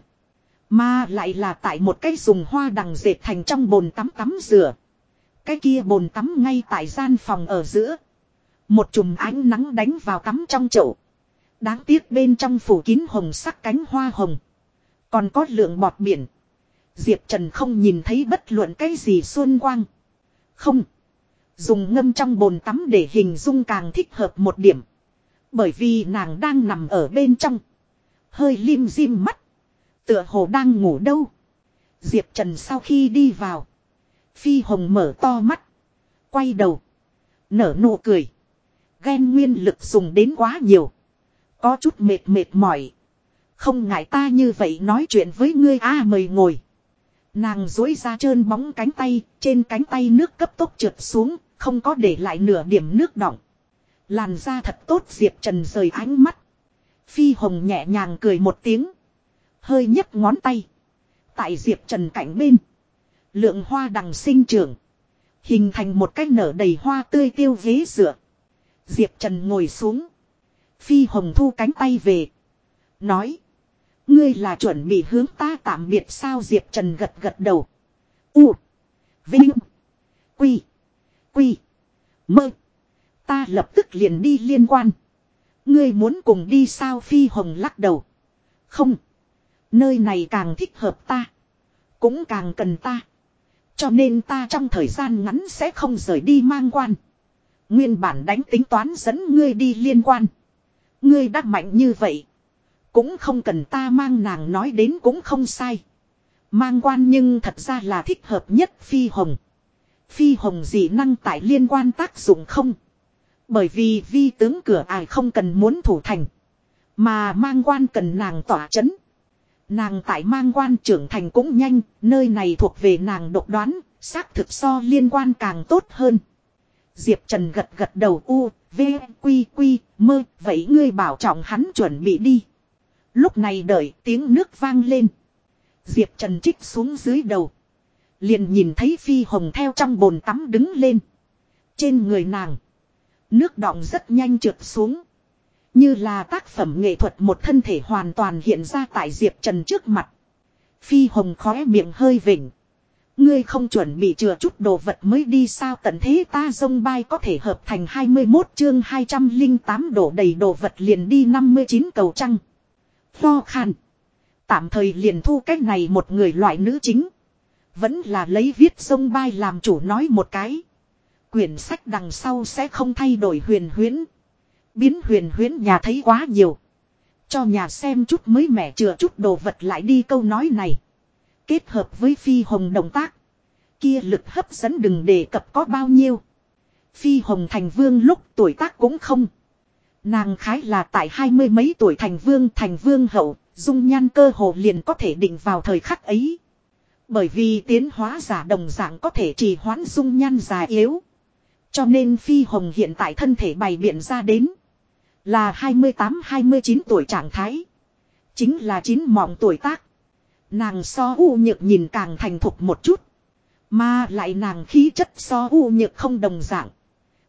S1: Mà lại là tại một cái dùng hoa đằng dệt thành trong bồn tắm tắm rửa. Cái kia bồn tắm ngay tại gian phòng ở giữa. Một chùm ánh nắng đánh vào tắm trong chậu. Đáng tiếc bên trong phủ kín hồng sắc cánh hoa hồng. Còn có lượng bọt biển. Diệp Trần không nhìn thấy bất luận cái gì xuân quang. Không. Dùng ngâm trong bồn tắm để hình dung càng thích hợp một điểm. Bởi vì nàng đang nằm ở bên trong. Hơi lim dim mắt. Tựa hồ đang ngủ đâu. Diệp Trần sau khi đi vào. Phi Hồng mở to mắt. Quay đầu. Nở nụ cười. Ghen nguyên lực dùng đến quá nhiều. Có chút mệt mệt mỏi. Không ngại ta như vậy nói chuyện với ngươi a à, mời ngồi. Nàng dối ra trơn bóng cánh tay, trên cánh tay nước cấp tốc trượt xuống, không có để lại nửa điểm nước đọng. Làn da thật tốt Diệp Trần rời ánh mắt. Phi Hồng nhẹ nhàng cười một tiếng. Hơi nhấc ngón tay. Tại Diệp Trần cạnh bên. Lượng hoa đằng sinh trưởng. Hình thành một cái nở đầy hoa tươi tiêu ghế dựa. Diệp Trần ngồi xuống. Phi Hồng thu cánh tay về. Nói. Ngươi là chuẩn bị hướng ta tạm biệt sao Diệp Trần gật gật đầu. U. Vinh. Quy. Quy. Mơ. Ta lập tức liền đi liên quan. Ngươi muốn cùng đi sao Phi Hồng lắc đầu. Không. Nơi này càng thích hợp ta. Cũng càng cần ta. Cho nên ta trong thời gian ngắn sẽ không rời đi mang quan. Nguyên bản đánh tính toán dẫn ngươi đi liên quan. Ngươi đã mạnh như vậy. Cũng không cần ta mang nàng nói đến cũng không sai. Mang quan nhưng thật ra là thích hợp nhất Phi Hồng. Phi Hồng dị năng tại liên quan tác dụng không. Bởi vì vi tướng cửa ải không cần muốn thủ thành. Mà mang quan cần nàng tỏa chấn. Nàng tại mang quan trưởng thành cũng nhanh, nơi này thuộc về nàng độc đoán, xác thực so liên quan càng tốt hơn. Diệp Trần gật gật đầu u, v, quy quy, mơ, vậy ngươi bảo trọng hắn chuẩn bị đi. Lúc này đợi tiếng nước vang lên. Diệp Trần trích xuống dưới đầu. Liền nhìn thấy Phi Hồng theo trong bồn tắm đứng lên. Trên người nàng. Nước đọng rất nhanh trượt xuống. Như là tác phẩm nghệ thuật một thân thể hoàn toàn hiện ra tại Diệp Trần trước mặt. Phi Hồng khóe miệng hơi vỉnh. Ngươi không chuẩn bị chừa chút đồ vật mới đi sao tận thế ta dông bay có thể hợp thành 21 chương 208 đổ đầy đồ vật liền đi 59 cầu trăng. Lo khàn. Tạm thời liền thu cách này một người loại nữ chính. Vẫn là lấy viết sông bay làm chủ nói một cái. Quyển sách đằng sau sẽ không thay đổi huyền huyến Biến huyền huyến nhà thấy quá nhiều. Cho nhà xem chút mới mẻ chừa chút đồ vật lại đi câu nói này. Kết hợp với phi hồng động tác. Kia lực hấp dẫn đừng đề cập có bao nhiêu. Phi hồng thành vương lúc tuổi tác cũng không. Nàng khái là tại hai mươi mấy tuổi thành vương thành vương hậu, dung nhan cơ hồ liền có thể định vào thời khắc ấy. Bởi vì tiến hóa giả đồng dạng có thể trì hoãn dung nhan già yếu. Cho nên Phi Hồng hiện tại thân thể bày biện ra đến. Là 28-29 tuổi trạng thái. Chính là chín mọng tuổi tác. Nàng so u nhược nhìn càng thành thục một chút. Mà lại nàng khí chất so u nhược không đồng dạng.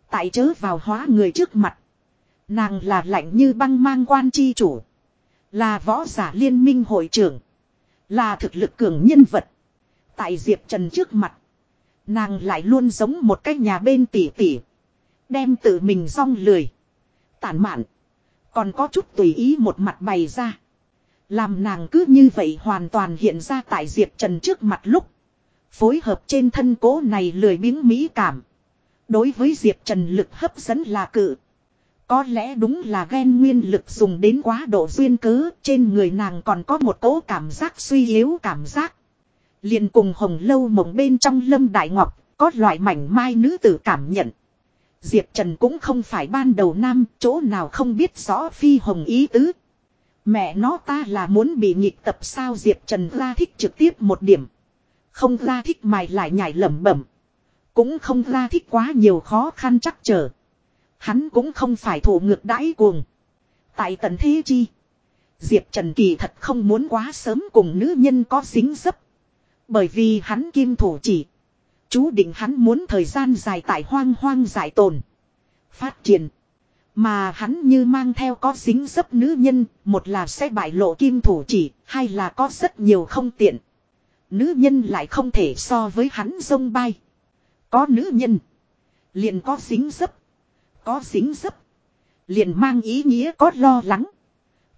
S1: Tại chớ vào hóa người trước mặt. Nàng là lạnh như băng mang quan chi chủ. Là võ giả liên minh hội trưởng. Là thực lực cường nhân vật. Tại Diệp Trần trước mặt. Nàng lại luôn giống một cái nhà bên tỉ tỉ. Đem tự mình rong lười. Tản mạn. Còn có chút tùy ý một mặt bày ra. Làm nàng cứ như vậy hoàn toàn hiện ra tại Diệp Trần trước mặt lúc. Phối hợp trên thân cố này lười biếng mỹ cảm. Đối với Diệp Trần lực hấp dẫn là cự. Có lẽ đúng là ghen nguyên lực dùng đến quá độ duyên cớ, trên người nàng còn có một cỗ cảm giác suy yếu cảm giác. liền cùng hồng lâu mộng bên trong lâm đại ngọc, có loại mảnh mai nữ tử cảm nhận. Diệp Trần cũng không phải ban đầu nam, chỗ nào không biết rõ phi hồng ý tứ. Mẹ nó ta là muốn bị nhịp tập sao Diệp Trần ra thích trực tiếp một điểm. Không ra thích mài lại nhảy lẩm bẩm. Cũng không ra thích quá nhiều khó khăn chắc trở. Hắn cũng không phải thủ ngược đãi cuồng. Tại tận thế chi. Diệp Trần kỳ thật không muốn quá sớm cùng nữ nhân có dính dấp. Bởi vì hắn kim thủ chỉ. Chú định hắn muốn thời gian dài tại hoang hoang giải tồn. Phát triển. Mà hắn như mang theo có dính dấp nữ nhân, một là sẽ bại lộ kim thủ chỉ, hai là có rất nhiều không tiện. Nữ nhân lại không thể so với hắn sông bay. Có nữ nhân, liền có dính dấp. Có dính dấp, liền mang ý nghĩa có lo lắng.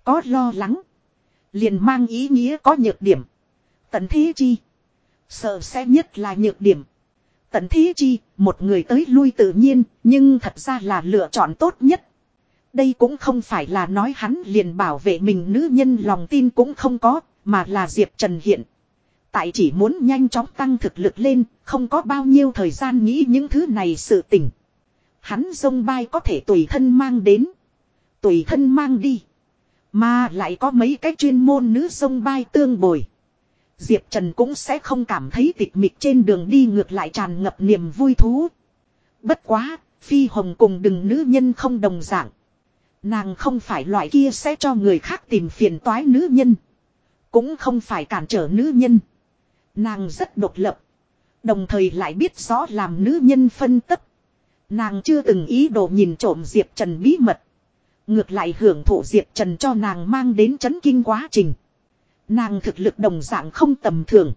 S1: Có lo lắng, liền mang ý nghĩa có nhược điểm. Tận thế chi, sợ sẽ nhất là nhược điểm. Tận thế chi, một người tới lui tự nhiên, nhưng thật ra là lựa chọn tốt nhất. Đây cũng không phải là nói hắn liền bảo vệ mình nữ nhân lòng tin cũng không có, mà là Diệp Trần hiện. Tại chỉ muốn nhanh chóng tăng thực lực lên, không có bao nhiêu thời gian nghĩ những thứ này sự tình. Hắn sông bay có thể tùy thân mang đến. Tùy thân mang đi. Mà lại có mấy cái chuyên môn nữ sông bay tương bồi. Diệp Trần cũng sẽ không cảm thấy tịch mịch trên đường đi ngược lại tràn ngập niềm vui thú. Bất quá, Phi Hồng cùng đừng nữ nhân không đồng dạng. Nàng không phải loại kia sẽ cho người khác tìm phiền toái nữ nhân. Cũng không phải cản trở nữ nhân. Nàng rất độc lập. Đồng thời lại biết rõ làm nữ nhân phân tích. Nàng chưa từng ý đồ nhìn trộm Diệp Trần bí mật. Ngược lại hưởng thụ Diệp Trần cho nàng mang đến chấn kinh quá trình. Nàng thực lực đồng dạng không tầm thường.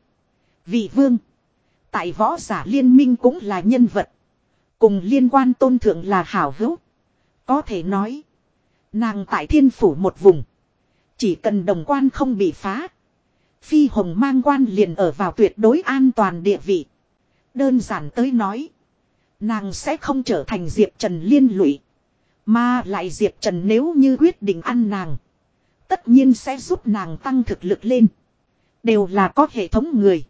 S1: Vị vương. Tại võ giả liên minh cũng là nhân vật. Cùng liên quan tôn thượng là hảo hữu. Có thể nói. Nàng tại thiên phủ một vùng. Chỉ cần đồng quan không bị phá. Phi hồng mang quan liền ở vào tuyệt đối an toàn địa vị. Đơn giản tới nói. Nàng sẽ không trở thành Diệp Trần liên lụy. Mà lại Diệp Trần nếu như quyết định ăn nàng. Tất nhiên sẽ giúp nàng tăng thực lực lên. Đều là có hệ thống người.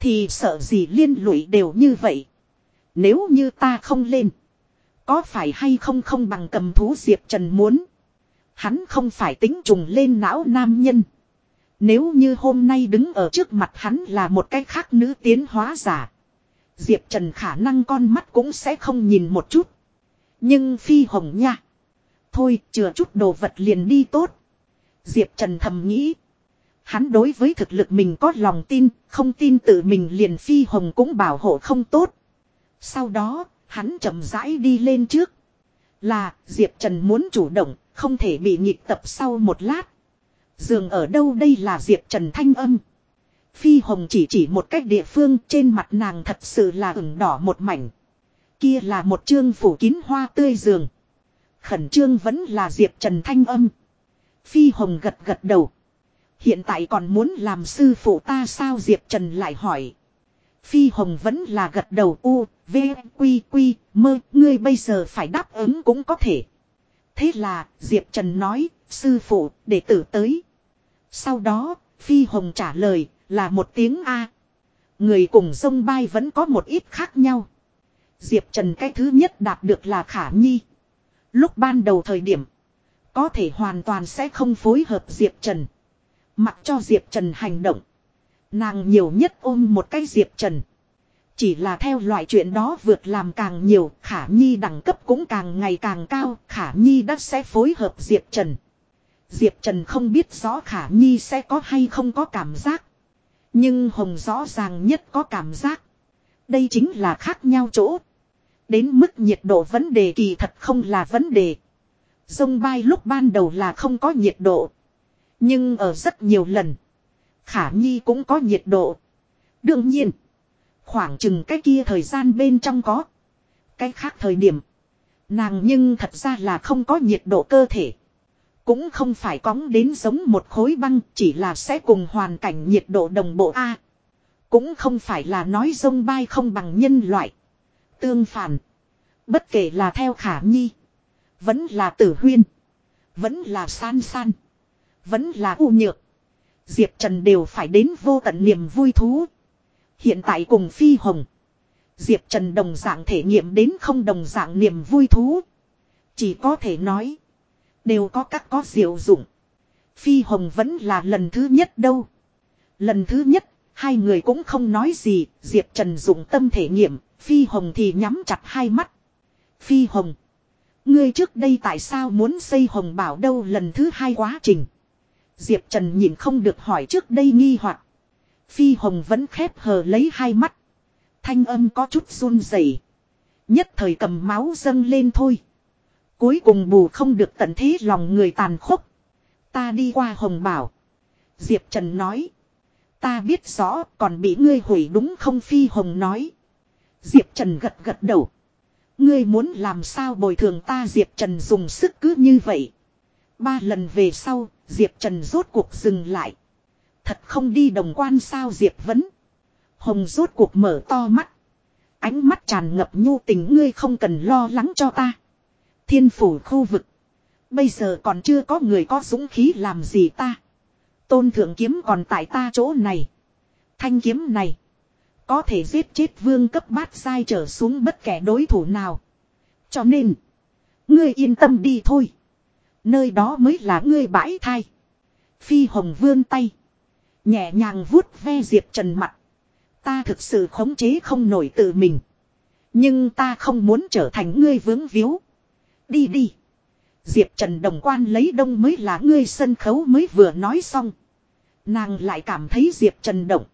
S1: Thì sợ gì liên lụy đều như vậy. Nếu như ta không lên. Có phải hay không không bằng cầm thú Diệp Trần muốn. Hắn không phải tính trùng lên não nam nhân. Nếu như hôm nay đứng ở trước mặt hắn là một cái khác nữ tiến hóa giả. Diệp Trần khả năng con mắt cũng sẽ không nhìn một chút. Nhưng phi hồng nha. Thôi chừa chút đồ vật liền đi tốt. Diệp Trần thầm nghĩ. Hắn đối với thực lực mình có lòng tin, không tin tự mình liền phi hồng cũng bảo hộ không tốt. Sau đó, hắn chậm rãi đi lên trước. Là, Diệp Trần muốn chủ động, không thể bị nhịp tập sau một lát. Dường ở đâu đây là Diệp Trần thanh âm. Phi Hồng chỉ chỉ một cách địa phương trên mặt nàng thật sự là ửng đỏ một mảnh. Kia là một chương phủ kín hoa tươi giường. Khẩn trương vẫn là Diệp Trần thanh âm. Phi Hồng gật gật đầu. Hiện tại còn muốn làm sư phụ ta sao Diệp Trần lại hỏi. Phi Hồng vẫn là gật đầu u, v, quy quy, mơ, ngươi bây giờ phải đáp ứng cũng có thể. Thế là, Diệp Trần nói, sư phụ, đệ tử tới. Sau đó, Phi Hồng trả lời, là một tiếng A. Người cùng sông bay vẫn có một ít khác nhau. Diệp Trần cái thứ nhất đạt được là khả nhi. Lúc ban đầu thời điểm, có thể hoàn toàn sẽ không phối hợp Diệp Trần. Mặc cho Diệp Trần hành động. Nàng nhiều nhất ôm một cái Diệp Trần. Chỉ là theo loại chuyện đó vượt làm càng nhiều, Khả Nhi đẳng cấp cũng càng ngày càng cao, Khả Nhi đã sẽ phối hợp Diệp Trần. Diệp Trần không biết rõ Khả Nhi sẽ có hay không có cảm giác. Nhưng Hồng rõ ràng nhất có cảm giác. Đây chính là khác nhau chỗ. Đến mức nhiệt độ vấn đề kỳ thật không là vấn đề. Dông bay lúc ban đầu là không có nhiệt độ. Nhưng ở rất nhiều lần. Khả Nhi cũng có nhiệt độ. Đương nhiên. Khoảng chừng cái kia thời gian bên trong có. Cái khác thời điểm. Nàng nhưng thật ra là không có nhiệt độ cơ thể. Cũng không phải cóng đến giống một khối băng, chỉ là sẽ cùng hoàn cảnh nhiệt độ đồng bộ A. Cũng không phải là nói dông bay không bằng nhân loại. Tương phản. Bất kể là theo khả nhi. Vẫn là tử huyên. Vẫn là san san. Vẫn là u nhược. Diệp Trần đều phải đến vô tận niềm vui thú. Hiện tại cùng Phi Hồng. Diệp Trần đồng dạng thể nghiệm đến không đồng dạng niềm vui thú. Chỉ có thể nói. Đều có các có diệu dụng. Phi Hồng vẫn là lần thứ nhất đâu. Lần thứ nhất, hai người cũng không nói gì. Diệp Trần dụng tâm thể nghiệm. Phi Hồng thì nhắm chặt hai mắt. Phi Hồng. Ngươi trước đây tại sao muốn xây Hồng Bảo đâu lần thứ hai quá trình. Diệp Trần nhìn không được hỏi trước đây nghi hoặc Phi Hồng vẫn khép hờ lấy hai mắt. Thanh âm có chút run rẩy, Nhất thời cầm máu dâng lên thôi. Cuối cùng bù không được tận thế lòng người tàn khốc. Ta đi qua Hồng Bảo. Diệp Trần nói. Ta biết rõ còn bị ngươi hủy đúng không Phi Hồng nói. Diệp Trần gật gật đầu. Ngươi muốn làm sao bồi thường ta Diệp Trần dùng sức cứ như vậy. Ba lần về sau, Diệp Trần rốt cuộc dừng lại. Thật không đi đồng quan sao Diệp vấn. Hồng rốt cuộc mở to mắt. Ánh mắt tràn ngập nhu tình ngươi không cần lo lắng cho ta. Thiên phủ khu vực. Bây giờ còn chưa có người có dũng khí làm gì ta. Tôn thượng kiếm còn tại ta chỗ này. Thanh kiếm này. Có thể giết chết vương cấp bát sai trở xuống bất kể đối thủ nào. Cho nên. Ngươi yên tâm đi thôi. Nơi đó mới là ngươi bãi thai. Phi hồng vươn tay. Nhẹ nhàng vuốt ve Diệp Trần mặt. Ta thực sự khống chế không nổi tự mình. Nhưng ta không muốn trở thành ngươi vướng víu. Đi đi. Diệp Trần đồng quan lấy đông mới là ngươi sân khấu mới vừa nói xong. Nàng lại cảm thấy Diệp Trần động.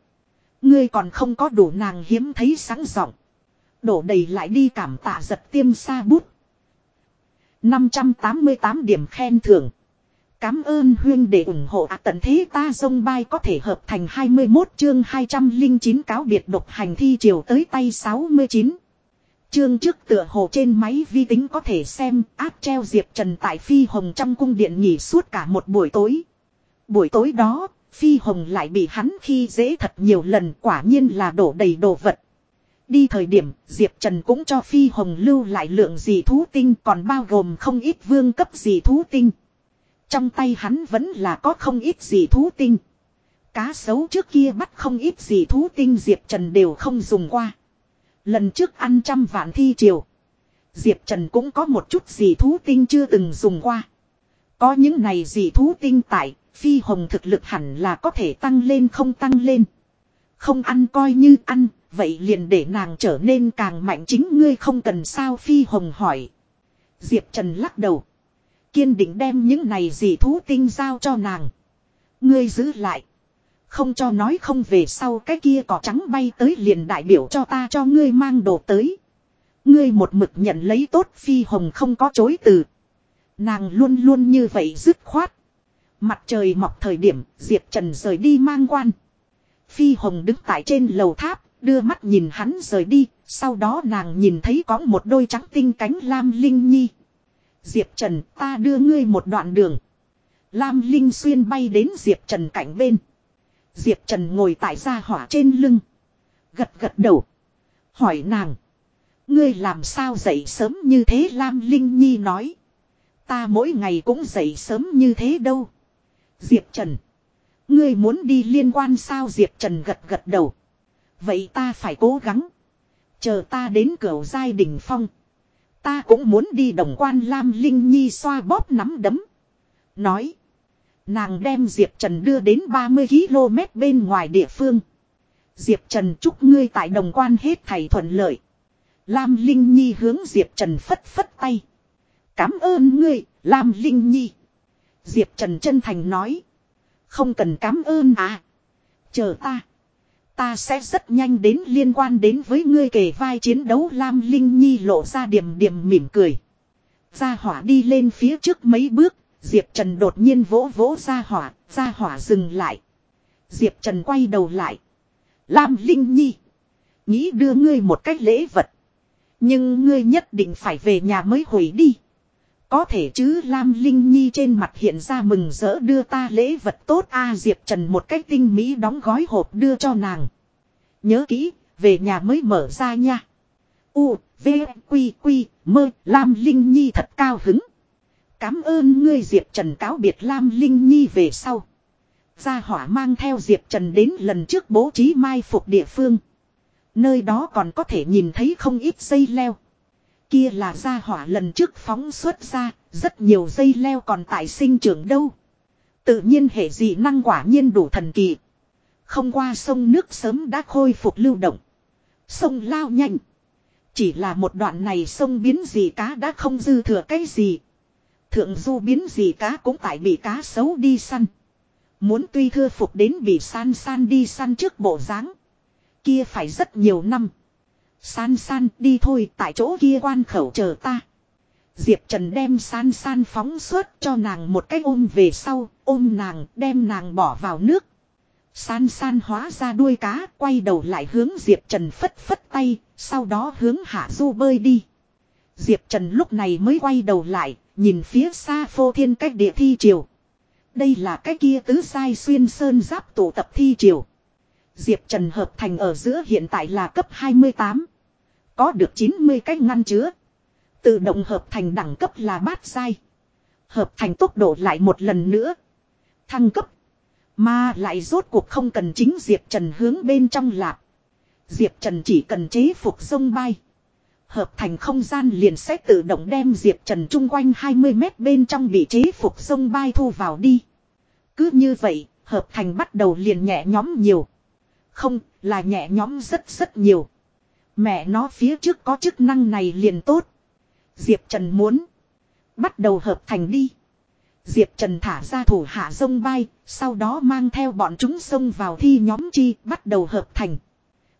S1: Ngươi còn không có đủ nàng hiếm thấy sáng giọng Đổ đầy lại đi cảm tạ giật tiêm xa bút. 588 điểm khen thưởng. Cám ơn huyên để ủng hộ à, tận thế ta dông bay có thể hợp thành 21 chương 209 cáo biệt độc hành thi chiều tới tay 69. Chương trước tựa hồ trên máy vi tính có thể xem áp treo Diệp Trần tại Phi Hồng trong cung điện nghỉ suốt cả một buổi tối. Buổi tối đó, Phi Hồng lại bị hắn khi dễ thật nhiều lần quả nhiên là đổ đầy đồ vật. Đi thời điểm, Diệp Trần cũng cho Phi Hồng lưu lại lượng dị thú tinh còn bao gồm không ít vương cấp dị thú tinh. Trong tay hắn vẫn là có không ít dị thú tinh. Cá sấu trước kia bắt không ít dị thú tinh Diệp Trần đều không dùng qua. Lần trước ăn trăm vạn thi triều. Diệp Trần cũng có một chút dị thú tinh chưa từng dùng qua. Có những này dị thú tinh tại, phi hồng thực lực hẳn là có thể tăng lên không tăng lên. Không ăn coi như ăn, vậy liền để nàng trở nên càng mạnh chính ngươi không cần sao phi hồng hỏi. Diệp Trần lắc đầu. Kiên định đem những này dị thú tinh giao cho nàng. Ngươi giữ lại. Không cho nói không về sau cái kia cỏ trắng bay tới liền đại biểu cho ta cho ngươi mang đồ tới. Ngươi một mực nhận lấy tốt phi hồng không có chối từ. Nàng luôn luôn như vậy dứt khoát. Mặt trời mọc thời điểm, Diệp Trần rời đi mang quan. Phi hồng đứng tại trên lầu tháp đưa mắt nhìn hắn rời đi. Sau đó nàng nhìn thấy có một đôi trắng tinh cánh lam linh nhi. Diệp Trần, ta đưa ngươi một đoạn đường. Lam Linh xuyên bay đến Diệp Trần cạnh bên. Diệp Trần ngồi tại gia hỏa trên lưng. Gật gật đầu. Hỏi nàng. Ngươi làm sao dậy sớm như thế Lam Linh Nhi nói. Ta mỗi ngày cũng dậy sớm như thế đâu. Diệp Trần. Ngươi muốn đi liên quan sao Diệp Trần gật gật đầu. Vậy ta phải cố gắng. Chờ ta đến cửa giai đỉnh phong. Ta cũng muốn đi đồng quan Lam Linh Nhi xoa bóp nắm đấm. Nói. Nàng đem Diệp Trần đưa đến 30 km bên ngoài địa phương. Diệp Trần chúc ngươi tại đồng quan hết thầy thuận lợi. Lam Linh Nhi hướng Diệp Trần phất phất tay. Cảm ơn ngươi, Lam Linh Nhi. Diệp Trần chân thành nói. Không cần cảm ơn à. Chờ ta. Ta sẽ rất nhanh đến liên quan đến với ngươi kể vai chiến đấu Lam Linh Nhi lộ ra điểm điểm mỉm cười. Gia hỏa đi lên phía trước mấy bước, Diệp Trần đột nhiên vỗ vỗ gia hỏa, gia hỏa dừng lại. Diệp Trần quay đầu lại. Lam Linh Nhi. Nghĩ đưa ngươi một cách lễ vật. Nhưng ngươi nhất định phải về nhà mới hủy đi. Có thể chứ Lam Linh Nhi trên mặt hiện ra mừng rỡ đưa ta lễ vật tốt a Diệp Trần một cách tinh mỹ đóng gói hộp đưa cho nàng. Nhớ kỹ, về nhà mới mở ra nha. U, V, Quy, Quy, Mơ, Lam Linh Nhi thật cao hứng. Cám ơn ngươi Diệp Trần cáo biệt Lam Linh Nhi về sau. Gia hỏa mang theo Diệp Trần đến lần trước bố trí mai phục địa phương. Nơi đó còn có thể nhìn thấy không ít dây leo. Kia là gia hỏa lần trước phóng xuất ra, rất nhiều dây leo còn tại sinh trưởng đâu. Tự nhiên hệ dị năng quả nhiên đủ thần kỳ. Không qua sông nước sớm đã khôi phục lưu động. Sông lao nhanh. Chỉ là một đoạn này sông biến gì cá đã không dư thừa cái gì. Thượng du biến gì cá cũng tại bị cá xấu đi săn. Muốn tuy thưa phục đến bị san san đi săn trước bộ dáng Kia phải rất nhiều năm. San san đi thôi tại chỗ kia quan khẩu chờ ta. Diệp Trần đem san san phóng suốt cho nàng một cái ôm về sau, ôm nàng, đem nàng bỏ vào nước. San san hóa ra đuôi cá, quay đầu lại hướng Diệp Trần phất phất tay, sau đó hướng hạ du bơi đi. Diệp Trần lúc này mới quay đầu lại, nhìn phía xa phô thiên cách địa thi triều. Đây là cái kia tứ sai xuyên sơn giáp tụ tập thi triều. Diệp Trần hợp thành ở giữa hiện tại là cấp 28. Có được 90 cách ngăn chứa. Tự động hợp thành đẳng cấp là bát sai. Hợp thành tốc độ lại một lần nữa. Thăng cấp. Mà lại rốt cuộc không cần chính Diệp Trần hướng bên trong lạc. Diệp Trần chỉ cần chế phục sông bay. Hợp thành không gian liền sẽ tự động đem Diệp Trần chung quanh 20 mét bên trong bị chế phục sông bay thu vào đi. Cứ như vậy, hợp thành bắt đầu liền nhẹ nhóm nhiều. Không, là nhẹ nhóm rất rất nhiều. Mẹ nó phía trước có chức năng này liền tốt. Diệp Trần muốn. Bắt đầu hợp thành đi. Diệp Trần thả ra thủ hạ sông bay, sau đó mang theo bọn chúng xông vào thi nhóm chi, bắt đầu hợp thành.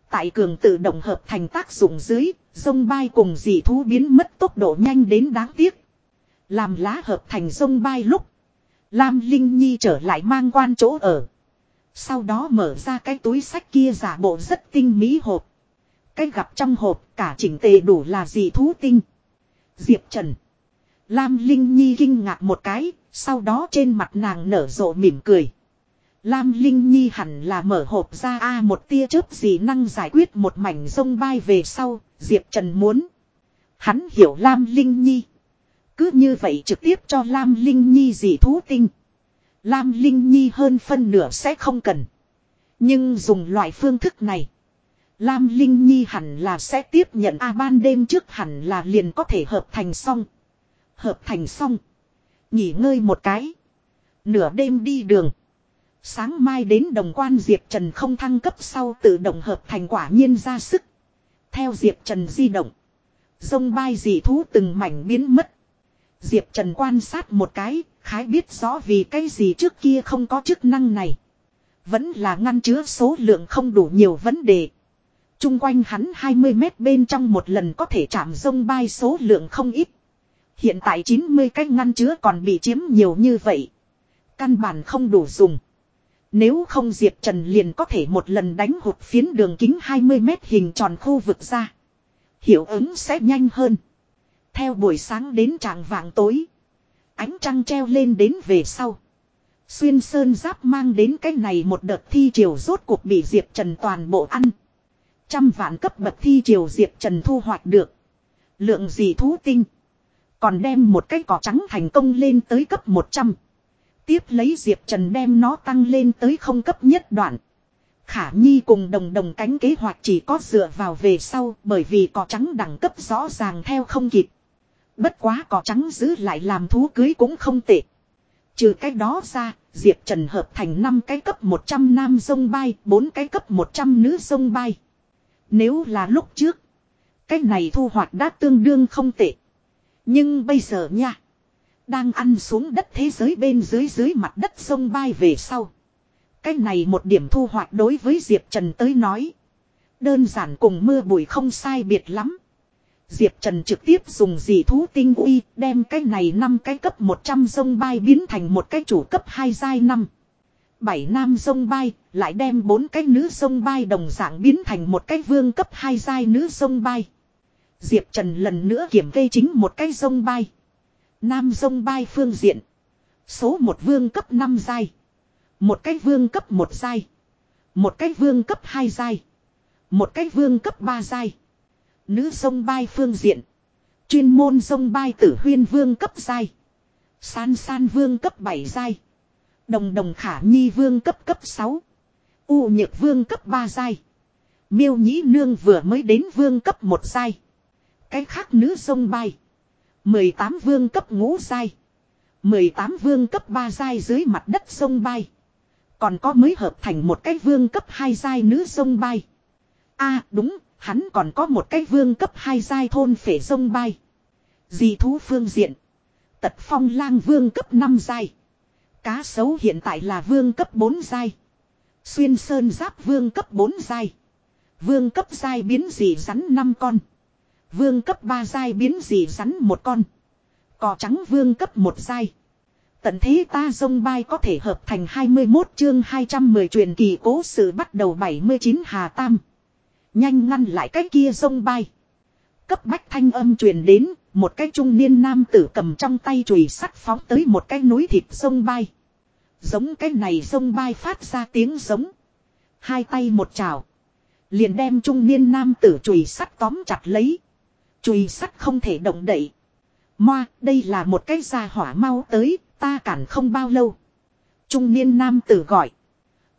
S1: Tại cường tự động hợp thành tác dụng dưới, sông bay cùng dị thú biến mất tốc độ nhanh đến đáng tiếc. Làm lá hợp thành sông bay lúc. Lam Linh Nhi trở lại mang quan chỗ ở. Sau đó mở ra cái túi sách kia giả bộ rất tinh mỹ hộp. Cái gặp trong hộp cả chỉnh tề đủ là gì thú tinh. Diệp Trần. Lam Linh Nhi kinh ngạc một cái, sau đó trên mặt nàng nở rộ mỉm cười. Lam Linh Nhi hẳn là mở hộp ra a một tia chớp gì năng giải quyết một mảnh sông bay về sau, Diệp Trần muốn. Hắn hiểu Lam Linh Nhi. Cứ như vậy trực tiếp cho Lam Linh Nhi gì thú tinh. Lam Linh Nhi hơn phân nửa sẽ không cần. Nhưng dùng loại phương thức này. Lam Linh Nhi hẳn là sẽ tiếp nhận A ban đêm trước hẳn là liền có thể hợp thành xong. Hợp thành xong. Nghỉ ngơi một cái. Nửa đêm đi đường. Sáng mai đến đồng quan Diệp Trần không thăng cấp sau tự động hợp thành quả nhiên ra sức. Theo Diệp Trần di động. Dông bay dị thú từng mảnh biến mất. Diệp Trần quan sát một cái, khái biết rõ vì cái gì trước kia không có chức năng này. Vẫn là ngăn chứa số lượng không đủ nhiều vấn đề. Trung quanh hắn 20 mét bên trong một lần có thể chạm sông bay số lượng không ít. Hiện tại 90 cái ngăn chứa còn bị chiếm nhiều như vậy. Căn bản không đủ dùng. Nếu không Diệp Trần liền có thể một lần đánh hụt phiến đường kính 20 mét hình tròn khu vực ra. Hiệu ứng sẽ nhanh hơn. Theo buổi sáng đến trạng vàng tối. Ánh trăng treo lên đến về sau. Xuyên sơn giáp mang đến cái này một đợt thi triều rốt cuộc bị Diệp Trần toàn bộ ăn. Trăm vạn cấp bậc thi triều Diệp Trần thu hoạch được. Lượng gì thú tinh. Còn đem một cái cỏ trắng thành công lên tới cấp 100. Tiếp lấy Diệp Trần đem nó tăng lên tới không cấp nhất đoạn. Khả Nhi cùng đồng đồng cánh kế hoạch chỉ có dựa vào về sau bởi vì cỏ trắng đẳng cấp rõ ràng theo không kịp. Bất quá cỏ trắng giữ lại làm thú cưới cũng không tệ. Trừ cái đó ra, Diệp Trần hợp thành 5 cái cấp 100 nam sông bay, 4 cái cấp 100 nữ sông bay. Nếu là lúc trước, cái này thu hoạch đã tương đương không tệ. Nhưng bây giờ nha, đang ăn xuống đất thế giới bên dưới dưới mặt đất sông bay về sau. Cái này một điểm thu hoạch đối với Diệp Trần tới nói. Đơn giản cùng mưa bụi không sai biệt lắm. Diệp Trần trực tiếp dùng dị thú tinh uy đem cái này năm cái cấp 100 sông bay biến thành một cái chủ cấp 2 giai năm. Bảy nam sông bay lại đem bốn cái nữ sông bay đồng dạng biến thành một cái vương cấp hai giai nữ sông bay. Diệp Trần lần nữa kiểm kê chính một cái sông bay. Nam sông bay phương diện. Số một vương cấp 5 giai. Một cái vương cấp 1 giai. Một cái vương cấp 2 giai. Một cái vương cấp ba giai. Nữ sông bay phương diện. Chuyên môn sông bay tử huyên vương cấp giai. San san vương cấp 7 giai. Đồng đồng khả nhi vương cấp cấp 6. U nhược vương cấp 3 giai. Miêu nhĩ nương vừa mới đến vương cấp 1 giai. Cái khác nữ sông bay. 18 vương cấp ngũ giai. 18 vương cấp 3 giai dưới mặt đất sông bay. Còn có mới hợp thành một cái vương cấp 2 giai nữ sông bay. a đúng, hắn còn có một cái vương cấp 2 giai thôn phể sông bay. Dì thú phương diện. Tật phong lang vương cấp 5 giai. Cá sấu hiện tại là vương cấp 4 giai. Xuyên sơn giáp vương cấp 4 giai. Vương cấp giai biến dị rắn 5 con. Vương cấp 3 giai biến dị rắn một con. Cò trắng vương cấp 1 giai. Tận thế ta dông bay có thể hợp thành 21 chương 210 truyền kỳ cố sự bắt đầu 79 Hà Tam. Nhanh ngăn lại cái kia dông bay. Cấp bách thanh âm truyền đến, một cái trung niên nam tử cầm trong tay chùy sắt phóng tới một cái núi thịt sông bay. Giống cái này sông bay phát ra tiếng giống. Hai tay một chảo. Liền đem trung niên nam tử chùy sắt tóm chặt lấy. Chùy sắt không thể động đậy. Moa, đây là một cái gia hỏa mau tới, ta cản không bao lâu. Trung niên nam tử gọi.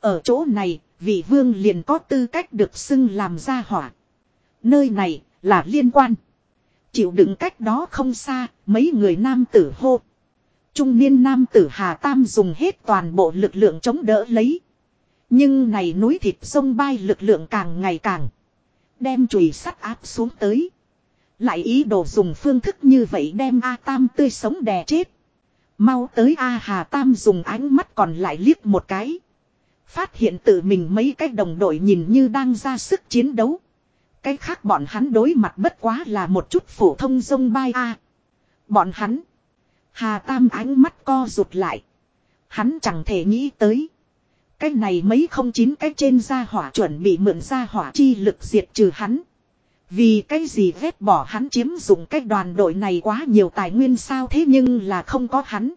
S1: Ở chỗ này, vị vương liền có tư cách được xưng làm gia hỏa. Nơi này, là liên quan. Chịu đựng cách đó không xa, mấy người nam tử hô. Trung niên nam tử Hà Tam dùng hết toàn bộ lực lượng chống đỡ lấy. Nhưng này núi thịt sông bay lực lượng càng ngày càng. Đem chùy sắt áp xuống tới. Lại ý đồ dùng phương thức như vậy đem A Tam tươi sống đè chết. Mau tới A Hà Tam dùng ánh mắt còn lại liếc một cái. Phát hiện tự mình mấy cái đồng đội nhìn như đang ra sức chiến đấu. Cái khác bọn hắn đối mặt bất quá là một chút phổ thông sông bay A. Bọn hắn. Hà Tam ánh mắt co rụt lại. Hắn chẳng thể nghĩ tới. Cái này mấy không chín cái trên gia hỏa chuẩn bị mượn gia hỏa chi lực diệt trừ hắn. Vì cái gì vết bỏ hắn chiếm dụng cái đoàn đội này quá nhiều tài nguyên sao thế nhưng là không có hắn.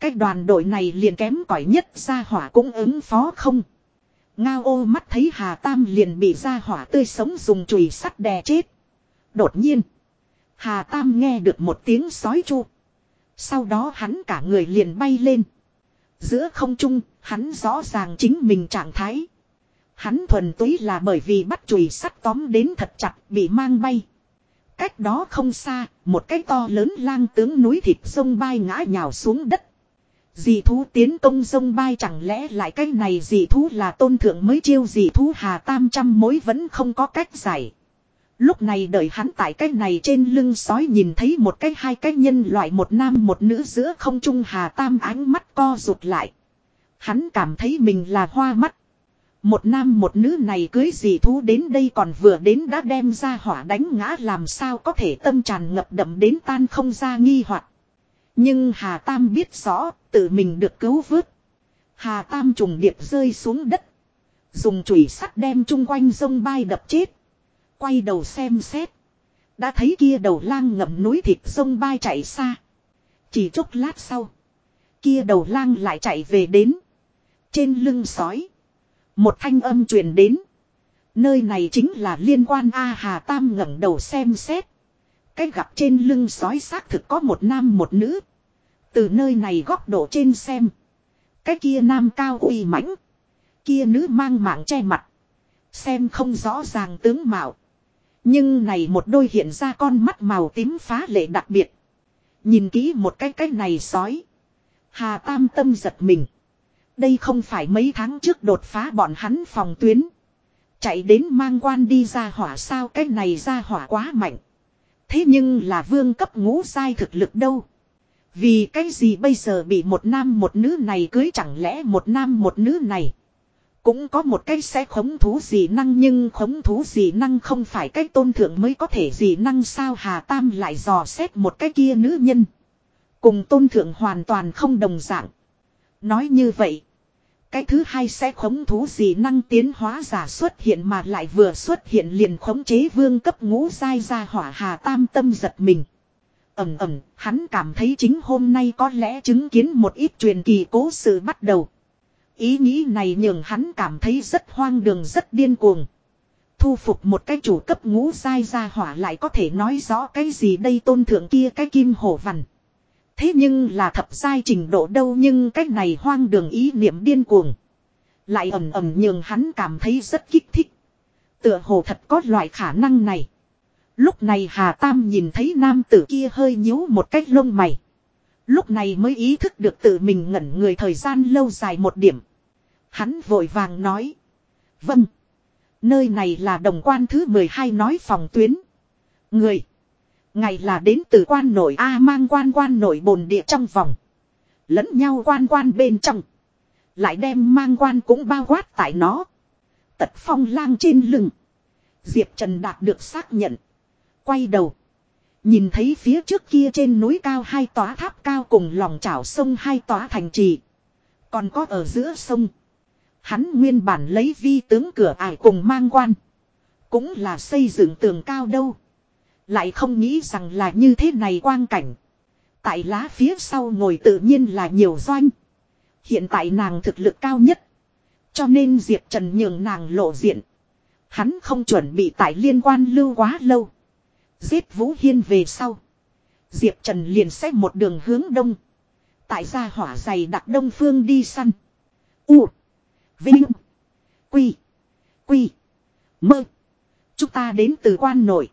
S1: Cái đoàn đội này liền kém cỏi nhất gia hỏa cũng ứng phó không. Ngao ô mắt thấy Hà Tam liền bị ra hỏa tươi sống dùng chùy sắt đè chết. Đột nhiên. Hà Tam nghe được một tiếng sói chu. Sau đó hắn cả người liền bay lên. Giữa không trung, hắn rõ ràng chính mình trạng thái. Hắn thuần túy là bởi vì bắt chùy sắt tóm đến thật chặt bị mang bay. Cách đó không xa, một cái to lớn lang tướng núi thịt sông bay ngã nhào xuống đất. Dì thú tiến công sông bay chẳng lẽ lại cái này dì thú là tôn thượng mới chiêu dì thú hà tam trăm mối vẫn không có cách giải. Lúc này đợi hắn tại cái này trên lưng sói nhìn thấy một cái hai cái nhân loại, một nam một nữ giữa không trung hà tam ánh mắt co rụt lại. Hắn cảm thấy mình là hoa mắt. Một nam một nữ này cưới dị thú đến đây còn vừa đến đã đem ra hỏa đánh ngã làm sao có thể tâm tràn ngập đậm đến tan không ra nghi hoặc nhưng Hà Tam biết rõ, tự mình được cứu vớt. Hà Tam trùng điệp rơi xuống đất. Dùng chùy sắt đem chung quanh sông bay đập chết. Quay đầu xem xét. Đã thấy kia đầu lang ngậm núi thịt sông bay chạy xa. Chỉ chốc lát sau. Kia đầu lang lại chạy về đến. Trên lưng sói. Một thanh âm truyền đến. Nơi này chính là liên quan A Hà Tam ngẩng đầu xem xét. Cái gặp trên lưng sói xác thực có một nam một nữ. Từ nơi này góc độ trên xem. Cái kia nam cao uy mãnh. Kia nữ mang mạng che mặt. Xem không rõ ràng tướng mạo. Nhưng này một đôi hiện ra con mắt màu tím phá lệ đặc biệt. Nhìn kỹ một cái cái này sói. Hà Tam tâm giật mình. Đây không phải mấy tháng trước đột phá bọn hắn phòng tuyến. Chạy đến mang quan đi ra hỏa sao cái này ra hỏa quá mạnh. Thế nhưng là vương cấp ngũ sai thực lực đâu. Vì cái gì bây giờ bị một nam một nữ này cưới chẳng lẽ một nam một nữ này. Cũng có một cái sẽ khống thú gì năng nhưng khống thú gì năng không phải cái tôn thượng mới có thể gì năng sao Hà Tam lại dò xét một cái kia nữ nhân. Cùng tôn thượng hoàn toàn không đồng dạng. Nói như vậy. Cái thứ hai sẽ khống thú gì năng tiến hóa giả xuất hiện mà lại vừa xuất hiện liền khống chế vương cấp ngũ dai ra hỏa hà tam tâm giật mình. Ẩm ẩm, hắn cảm thấy chính hôm nay có lẽ chứng kiến một ít truyền kỳ cố sự bắt đầu. Ý nghĩ này nhường hắn cảm thấy rất hoang đường rất điên cuồng. Thu phục một cái chủ cấp ngũ dai ra hỏa lại có thể nói rõ cái gì đây tôn thượng kia cái kim hổ vằn. Thế nhưng là thập giai trình độ đâu nhưng cách này hoang đường ý niệm điên cuồng. Lại ẩm ẩm nhường hắn cảm thấy rất kích thích. Tựa hồ thật có loại khả năng này. Lúc này Hà Tam nhìn thấy nam tử kia hơi nhíu một cách lông mày. Lúc này mới ý thức được tự mình ngẩn người thời gian lâu dài một điểm. Hắn vội vàng nói. Vâng. Nơi này là đồng quan thứ 12 nói phòng tuyến. Người. Ngày là đến từ quan nội A mang quan quan nội bồn địa trong vòng. Lẫn nhau quan quan bên trong. Lại đem mang quan cũng bao quát tại nó. Tật phong lang trên lưng. Diệp Trần đạt được xác nhận. Quay đầu. Nhìn thấy phía trước kia trên núi cao hai tòa tháp cao cùng lòng chảo sông hai tòa thành trì. Còn có ở giữa sông. Hắn nguyên bản lấy vi tướng cửa ải cùng mang quan. Cũng là xây dựng tường cao đâu. Lại không nghĩ rằng là như thế này quang cảnh. Tại lá phía sau ngồi tự nhiên là nhiều doanh. Hiện tại nàng thực lực cao nhất. Cho nên Diệp Trần nhường nàng lộ diện. Hắn không chuẩn bị tại liên quan lưu quá lâu. Giết Vũ Hiên về sau. Diệp Trần liền xếp một đường hướng đông. Tại gia hỏa dày đặc đông phương đi săn. U. Vinh. Quy. Quy. Mơ. Chúng ta đến từ quan nội.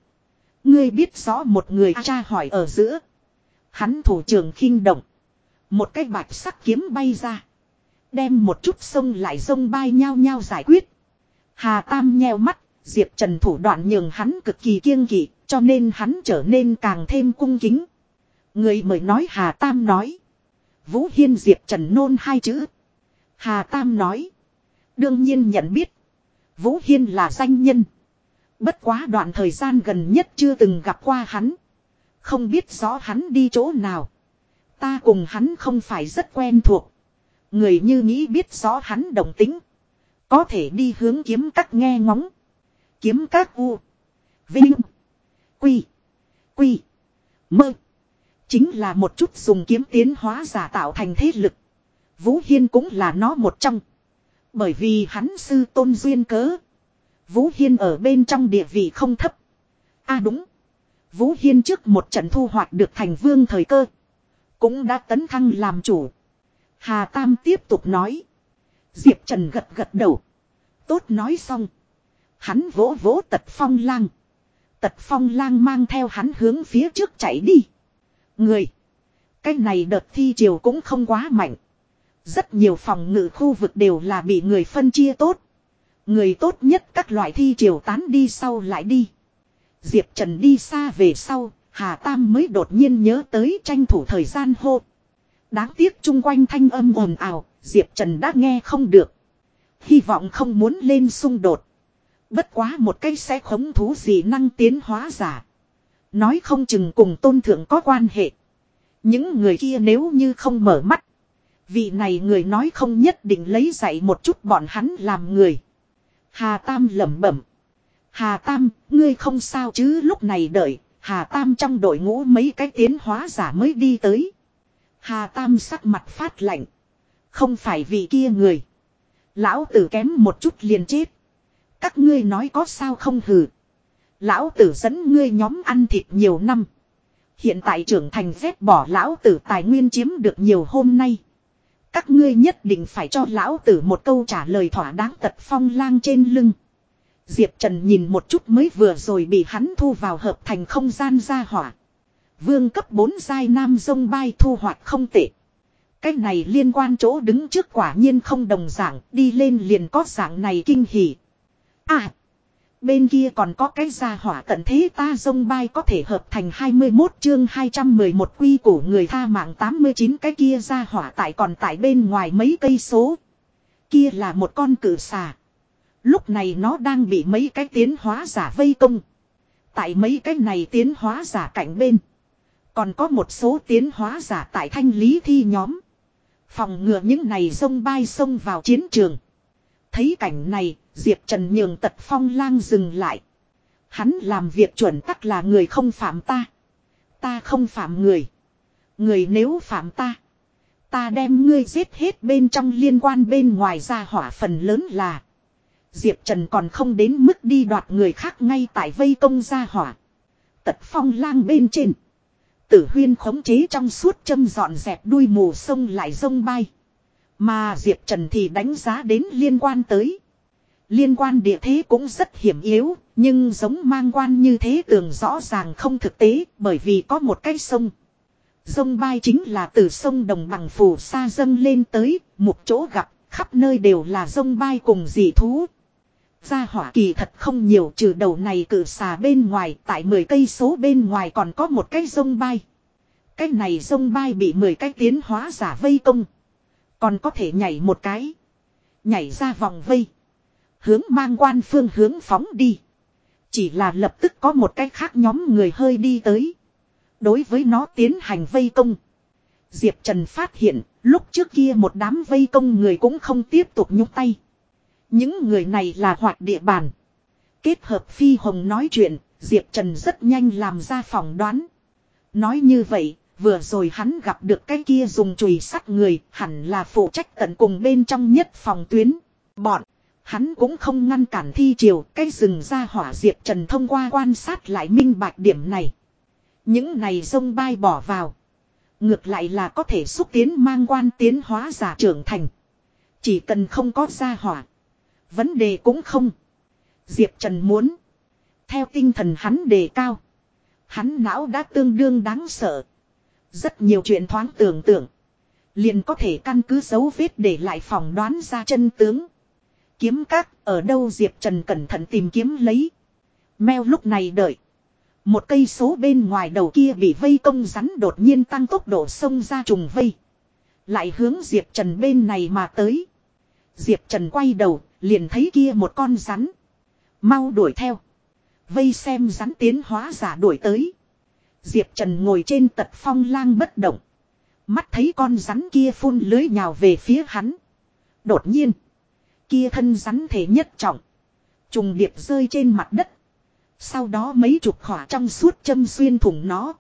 S1: Ngươi biết rõ một người cha hỏi ở giữa. Hắn thủ trưởng khinh động. Một cái bạch sắc kiếm bay ra. Đem một chút sông lại sông bay nhau nhau giải quyết. Hà Tam nheo mắt, Diệp Trần thủ đoạn nhường hắn cực kỳ kiêng kỵ, cho nên hắn trở nên càng thêm cung kính. Người mời nói Hà Tam nói. Vũ Hiên Diệp Trần nôn hai chữ. Hà Tam nói. Đương nhiên nhận biết. Vũ Hiên là danh nhân. Bất quá đoạn thời gian gần nhất chưa từng gặp qua hắn. Không biết rõ hắn đi chỗ nào. Ta cùng hắn không phải rất quen thuộc. Người như nghĩ biết rõ hắn đồng tính. Có thể đi hướng kiếm các nghe ngóng. Kiếm các u. Vinh. Quy. Quy. Mơ. Chính là một chút dùng kiếm tiến hóa giả tạo thành thế lực. Vũ Hiên cũng là nó một trong. Bởi vì hắn sư tôn duyên cớ. Vũ Hiên ở bên trong địa vị không thấp. a à đúng. Vũ Hiên trước một trận thu hoạch được thành vương thời cơ. Cũng đã tấn thăng làm chủ. Hà Tam tiếp tục nói. Diệp Trần gật gật đầu. Tốt nói xong. Hắn vỗ vỗ tật phong lang. Tật phong lang mang theo hắn hướng phía trước chạy đi. Người. Cái này đợt thi triều cũng không quá mạnh. Rất nhiều phòng ngự khu vực đều là bị người phân chia tốt. Người tốt nhất các loại thi triều tán đi sau lại đi. Diệp Trần đi xa về sau, Hà Tam mới đột nhiên nhớ tới tranh thủ thời gian hô. Đáng tiếc chung quanh thanh âm ồn ào, Diệp Trần đã nghe không được. Hy vọng không muốn lên xung đột. Bất quá một cây sẽ khống thú gì năng tiến hóa giả. Nói không chừng cùng tôn thượng có quan hệ. Những người kia nếu như không mở mắt. Vị này người nói không nhất định lấy dạy một chút bọn hắn làm người. Hà Tam lẩm bẩm. Hà Tam, ngươi không sao chứ lúc này đợi, Hà Tam trong đội ngũ mấy cái tiến hóa giả mới đi tới. Hà Tam sắc mặt phát lạnh. Không phải vì kia người. Lão tử kém một chút liền chết. Các ngươi nói có sao không hừ. Lão tử dẫn ngươi nhóm ăn thịt nhiều năm. Hiện tại trưởng thành vết bỏ lão tử tài nguyên chiếm được nhiều hôm nay. Các ngươi nhất định phải cho lão tử một câu trả lời thỏa đáng tật phong lang trên lưng. Diệp Trần nhìn một chút mới vừa rồi bị hắn thu vào hợp thành không gian ra hỏa. Vương cấp 4 giai nam dông bay thu hoạch không tệ. Cái này liên quan chỗ đứng trước quả nhiên không đồng dạng, đi lên liền có dạng này kinh hỉ. À, bên kia còn có cái gia hỏa tận thế ta sông bay có thể hợp thành 21 chương 211 quy của người tha mạng 89 cái kia gia hỏa tại còn tại bên ngoài mấy cây số. Kia là một con cử xà. Lúc này nó đang bị mấy cái tiến hóa giả vây công. Tại mấy cái này tiến hóa giả cạnh bên. Còn có một số tiến hóa giả tại thanh lý thi nhóm. Phòng ngừa những này sông bay sông vào chiến trường. Thấy cảnh này, Diệp Trần nhường tật phong lang dừng lại. Hắn làm việc chuẩn tắc là người không phạm ta. Ta không phạm người. Người nếu phạm ta. Ta đem ngươi giết hết bên trong liên quan bên ngoài ra hỏa phần lớn là. Diệp Trần còn không đến mức đi đoạt người khác ngay tại vây công Ra hỏa. Tật phong lang bên trên. Tử huyên khống chế trong suốt châm dọn dẹp đuôi mù sông lại sông bay. Mà Diệp Trần thì đánh giá đến liên quan tới. Liên quan địa thế cũng rất hiểm yếu, nhưng giống mang quan như thế tường rõ ràng không thực tế bởi vì có một cái sông. Sông bay chính là từ sông Đồng Bằng Phù xa dâng lên tới, một chỗ gặp, khắp nơi đều là sông bay cùng dị thú. Gia hỏa kỳ thật không nhiều trừ đầu này cử xà bên ngoài, tại 10 cây số bên ngoài còn có một cái sông bay. Cái này sông bay bị 10 cái tiến hóa giả vây công. Còn có thể nhảy một cái. Nhảy ra vòng vây. Hướng mang quan phương hướng phóng đi. Chỉ là lập tức có một cái khác nhóm người hơi đi tới. Đối với nó tiến hành vây công. Diệp Trần phát hiện, lúc trước kia một đám vây công người cũng không tiếp tục nhúc tay. Những người này là hoạt địa bàn. Kết hợp phi hồng nói chuyện, Diệp Trần rất nhanh làm ra phỏng đoán. Nói như vậy, vừa rồi hắn gặp được cái kia dùng chùy sắt người, hẳn là phụ trách tận cùng bên trong nhất phòng tuyến. Bọn, hắn cũng không ngăn cản thi triều, cái rừng ra hỏa diệt Trần thông qua quan sát lại minh bạch điểm này. Những này sông bay bỏ vào. Ngược lại là có thể xúc tiến mang quan tiến hóa giả trưởng thành. Chỉ cần không có ra hỏa. Vấn đề cũng không. Diệp Trần muốn. Theo tinh thần hắn đề cao. Hắn não đã tương đương đáng sợ. Rất nhiều chuyện thoáng tưởng tượng. Liền có thể căn cứ dấu vết để lại phỏng đoán ra chân tướng. Kiếm các ở đâu Diệp Trần cẩn thận tìm kiếm lấy. Mèo lúc này đợi. Một cây số bên ngoài đầu kia bị vây công rắn đột nhiên tăng tốc độ xông ra trùng vây. Lại hướng Diệp Trần bên này mà tới. Diệp Trần quay đầu, liền thấy kia một con rắn. Mau đuổi theo. Vây xem rắn tiến hóa giả đuổi tới. Diệp Trần ngồi trên tật phong lang bất động. Mắt thấy con rắn kia phun lưới nhào về phía hắn. Đột nhiên. Kia thân rắn thể nhất trọng. Trùng điệp rơi trên mặt đất. Sau đó mấy chục khỏa trong suốt châm xuyên thủng nó.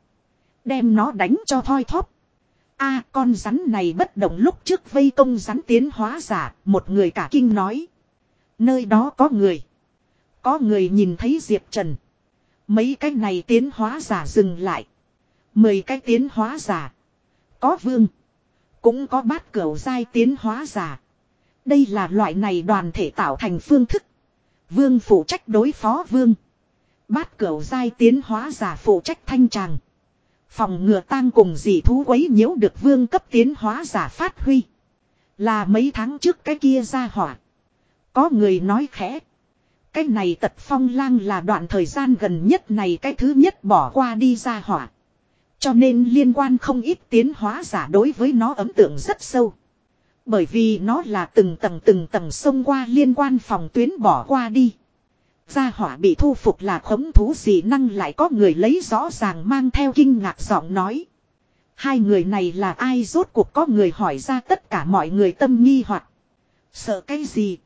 S1: Đem nó đánh cho thoi thóp. a, con rắn này bất động lúc trước vây công rắn tiến hóa giả. Một người cả kinh nói. Nơi đó có người. Có người nhìn thấy Diệp Trần. Mấy cái này tiến hóa giả dừng lại. Mười cái tiến hóa giả. Có vương. Cũng có bát cửu giai tiến hóa giả. Đây là loại này đoàn thể tạo thành phương thức. Vương phụ trách đối phó vương. Bát cửu giai tiến hóa giả phụ trách thanh tràng. Phòng ngừa tang cùng dị thú quấy nhiễu được vương cấp tiến hóa giả phát huy. Là mấy tháng trước cái kia ra hỏa. Có người nói khẽ. Cái này tật phong lang là đoạn thời gian gần nhất này cái thứ nhất bỏ qua đi ra hỏa. Cho nên liên quan không ít tiến hóa giả đối với nó ấn tượng rất sâu. Bởi vì nó là từng tầng từng tầng xông qua liên quan phòng tuyến bỏ qua đi. Gia hỏa bị thu phục là khống thú gì năng lại có người lấy rõ ràng mang theo kinh ngạc giọng nói. Hai người này là ai rốt cuộc có người hỏi ra tất cả mọi người tâm nghi hoặc Sợ cái gì?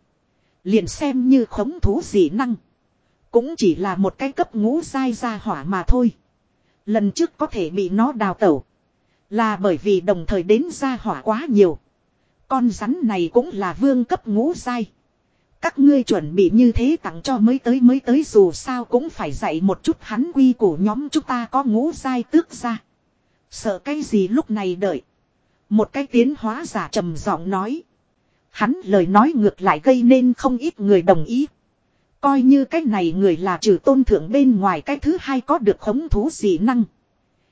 S1: Liền xem như khống thú dị năng. Cũng chỉ là một cái cấp ngũ sai gia hỏa mà thôi. Lần trước có thể bị nó đào tẩu. Là bởi vì đồng thời đến gia hỏa quá nhiều. Con rắn này cũng là vương cấp ngũ dai. Các ngươi chuẩn bị như thế tặng cho mới tới mới tới dù sao cũng phải dạy một chút hắn quy của nhóm chúng ta có ngũ dai tước ra. Sợ cái gì lúc này đợi. Một cái tiến hóa giả trầm giọng nói. Hắn lời nói ngược lại gây nên không ít người đồng ý. Coi như cái này người là trừ tôn thượng bên ngoài cái thứ hai có được khống thú dị năng.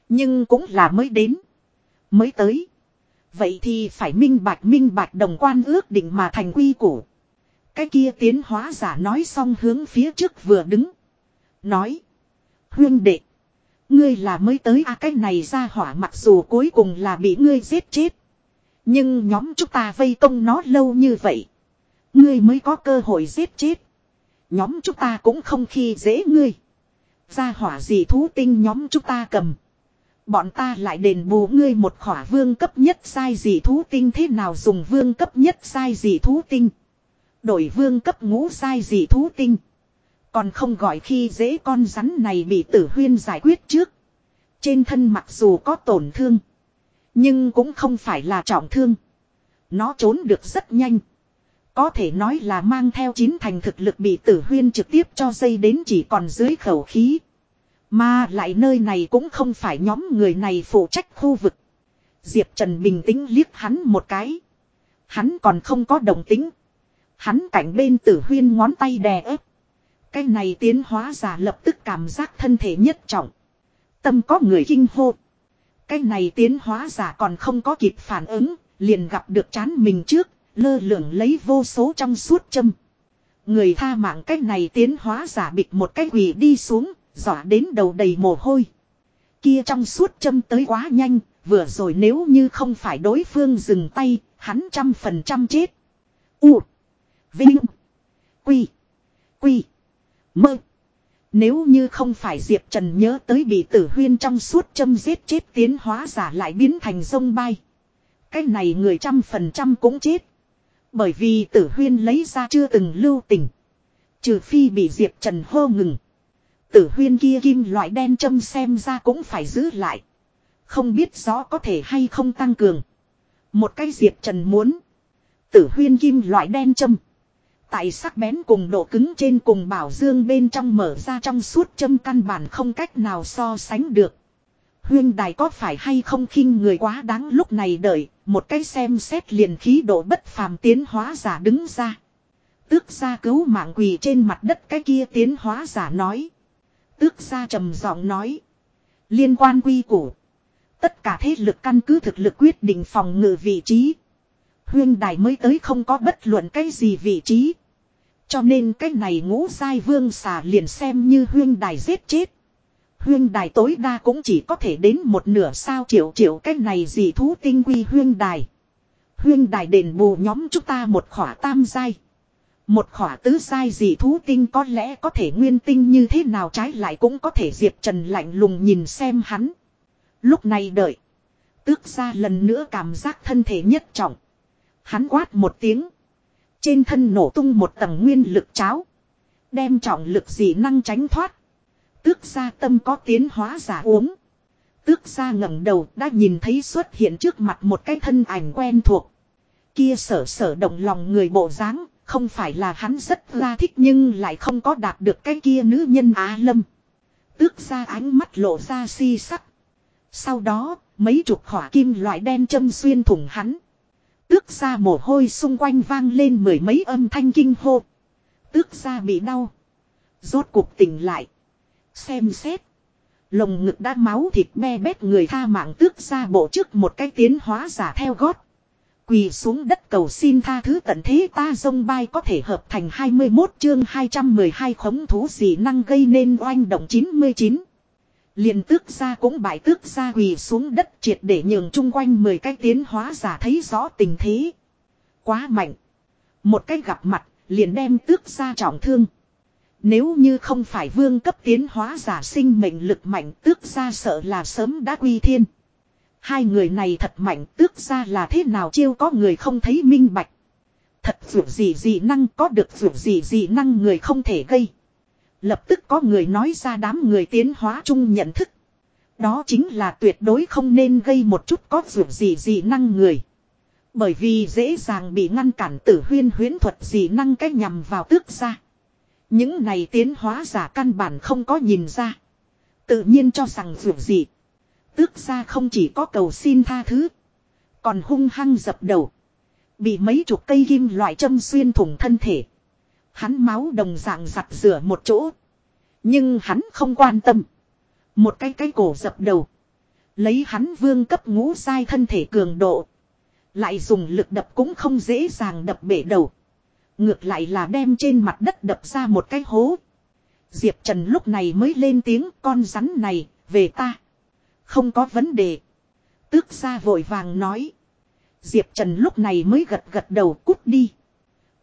S1: Nhưng cũng là mới đến. Mới tới. Vậy thì phải minh bạch minh bạch đồng quan ước định mà thành quy củ. Cái kia tiến hóa giả nói xong hướng phía trước vừa đứng. Nói. Huyên đệ. Ngươi là mới tới à cái này ra hỏa mặc dù cuối cùng là bị ngươi giết chết. Nhưng nhóm chúng ta vây công nó lâu như vậy. Ngươi mới có cơ hội giết chết. Nhóm chúng ta cũng không khi dễ ngươi. Ra hỏa gì thú tinh nhóm chúng ta cầm. Bọn ta lại đền bù ngươi một khỏa vương cấp nhất sai gì thú tinh thế nào dùng vương cấp nhất sai gì thú tinh. Đổi vương cấp ngũ sai gì thú tinh. Còn không gọi khi dễ con rắn này bị tử huyên giải quyết trước. Trên thân mặc dù có tổn thương. Nhưng cũng không phải là trọng thương. Nó trốn được rất nhanh. Có thể nói là mang theo chín thành thực lực bị tử huyên trực tiếp cho dây đến chỉ còn dưới khẩu khí. Mà lại nơi này cũng không phải nhóm người này phụ trách khu vực. Diệp Trần bình tĩnh liếc hắn một cái. Hắn còn không có đồng tính. Hắn cảnh bên tử huyên ngón tay đè ép. Cái này tiến hóa giả lập tức cảm giác thân thể nhất trọng. Tâm có người kinh hô. Cái này tiến hóa giả còn không có kịp phản ứng, liền gặp được chán mình trước, lơ lửng lấy vô số trong suốt châm. Người tha mạng cái này tiến hóa giả bịt một cái quỷ đi xuống, dọa đến đầu đầy mồ hôi. Kia trong suốt châm tới quá nhanh, vừa rồi nếu như không phải đối phương dừng tay, hắn trăm phần trăm chết. U. Vinh. Quy. Quy. Mơ. Nếu như không phải Diệp Trần nhớ tới bị tử huyên trong suốt châm giết chết tiến hóa giả lại biến thành sông bay. Cái này người trăm phần trăm cũng chết. Bởi vì tử huyên lấy ra chưa từng lưu tình. Trừ phi bị Diệp Trần hô ngừng. Tử huyên kia kim loại đen châm xem ra cũng phải giữ lại. Không biết rõ có thể hay không tăng cường. Một cái Diệp Trần muốn. Tử huyên kim loại đen châm. Tại sắc bén cùng độ cứng trên cùng bảo dương bên trong mở ra trong suốt châm căn bản không cách nào so sánh được. Huyên đài có phải hay không khinh người quá đáng lúc này đợi, một cái xem xét liền khí độ bất phàm tiến hóa giả đứng ra. Tước ra cứu mạng quỳ trên mặt đất cái kia tiến hóa giả nói. Tước ra trầm giọng nói. Liên quan quy củ. Tất cả thế lực căn cứ thực lực quyết định phòng ngự vị trí. Huyên đài mới tới không có bất luận cái gì vị trí. Cho nên cái này ngũ giai vương xà liền xem như huyên đài giết chết. Huyên đài tối đa cũng chỉ có thể đến một nửa sao triệu triệu cái này gì thú tinh quy huyên đài. Huyên đài đền bù nhóm chúng ta một khỏa tam giai. Một khỏa tứ sai gì thú tinh có lẽ có thể nguyên tinh như thế nào trái lại cũng có thể Diệp Trần lạnh lùng nhìn xem hắn. Lúc này đợi. Tước ra lần nữa cảm giác thân thể nhất trọng. Hắn quát một tiếng. Trên thân nổ tung một tầng nguyên lực cháo. Đem trọng lực dị năng tránh thoát. Tước ra tâm có tiến hóa giả uống. Tước ra ngẩng đầu đã nhìn thấy xuất hiện trước mặt một cái thân ảnh quen thuộc. Kia sở sở động lòng người bộ dáng không phải là hắn rất la thích nhưng lại không có đạt được cái kia nữ nhân Á Lâm. Tước ra ánh mắt lộ ra si sắc. Sau đó, mấy chục khỏa kim loại đen châm xuyên thủng hắn. Tước ra mồ hôi xung quanh vang lên mười mấy âm thanh kinh hô. Tước ra bị đau. Rốt cuộc tỉnh lại. Xem xét. Lồng ngực đã máu thịt me bét người tha mạng tước ra bộ trước một cái tiến hóa giả theo gót. Quỳ xuống đất cầu xin tha thứ tận thế ta dông bay có thể hợp thành 21 chương 212 khống thú dị năng gây nên oanh động 99. liền tước ra cũng bại tước ra quỳ xuống đất triệt để nhường chung quanh 10 cái tiến hóa giả thấy rõ tình thế. Quá mạnh. Một cái gặp mặt, liền đem tước ra trọng thương. Nếu như không phải vương cấp tiến hóa giả sinh mệnh lực mạnh, tước ra sợ là sớm đã quy thiên. Hai người này thật mạnh, tước ra là thế nào chiêu có người không thấy minh bạch. Thật vượt gì gì năng có được vượt gì gì năng người không thể gây. Lập tức có người nói ra đám người tiến hóa chung nhận thức. Đó chính là tuyệt đối không nên gây một chút có vượt gì gì năng người. Bởi vì dễ dàng bị ngăn cản tử huyên huyến thuật gì năng cách nhằm vào tước ra. Những này tiến hóa giả căn bản không có nhìn ra. Tự nhiên cho rằng vượt gì. Tước ra không chỉ có cầu xin tha thứ. Còn hung hăng dập đầu. Bị mấy chục cây kim loại châm xuyên thủng thân thể. Hắn máu đồng dạng giặt rửa một chỗ. Nhưng hắn không quan tâm. Một cái cái cổ dập đầu. Lấy hắn vương cấp ngũ sai thân thể cường độ. Lại dùng lực đập cũng không dễ dàng đập bể đầu. Ngược lại là đem trên mặt đất đập ra một cái hố. Diệp Trần lúc này mới lên tiếng con rắn này, về ta. Không có vấn đề. Tước ra vội vàng nói. Diệp Trần lúc này mới gật gật đầu cút đi.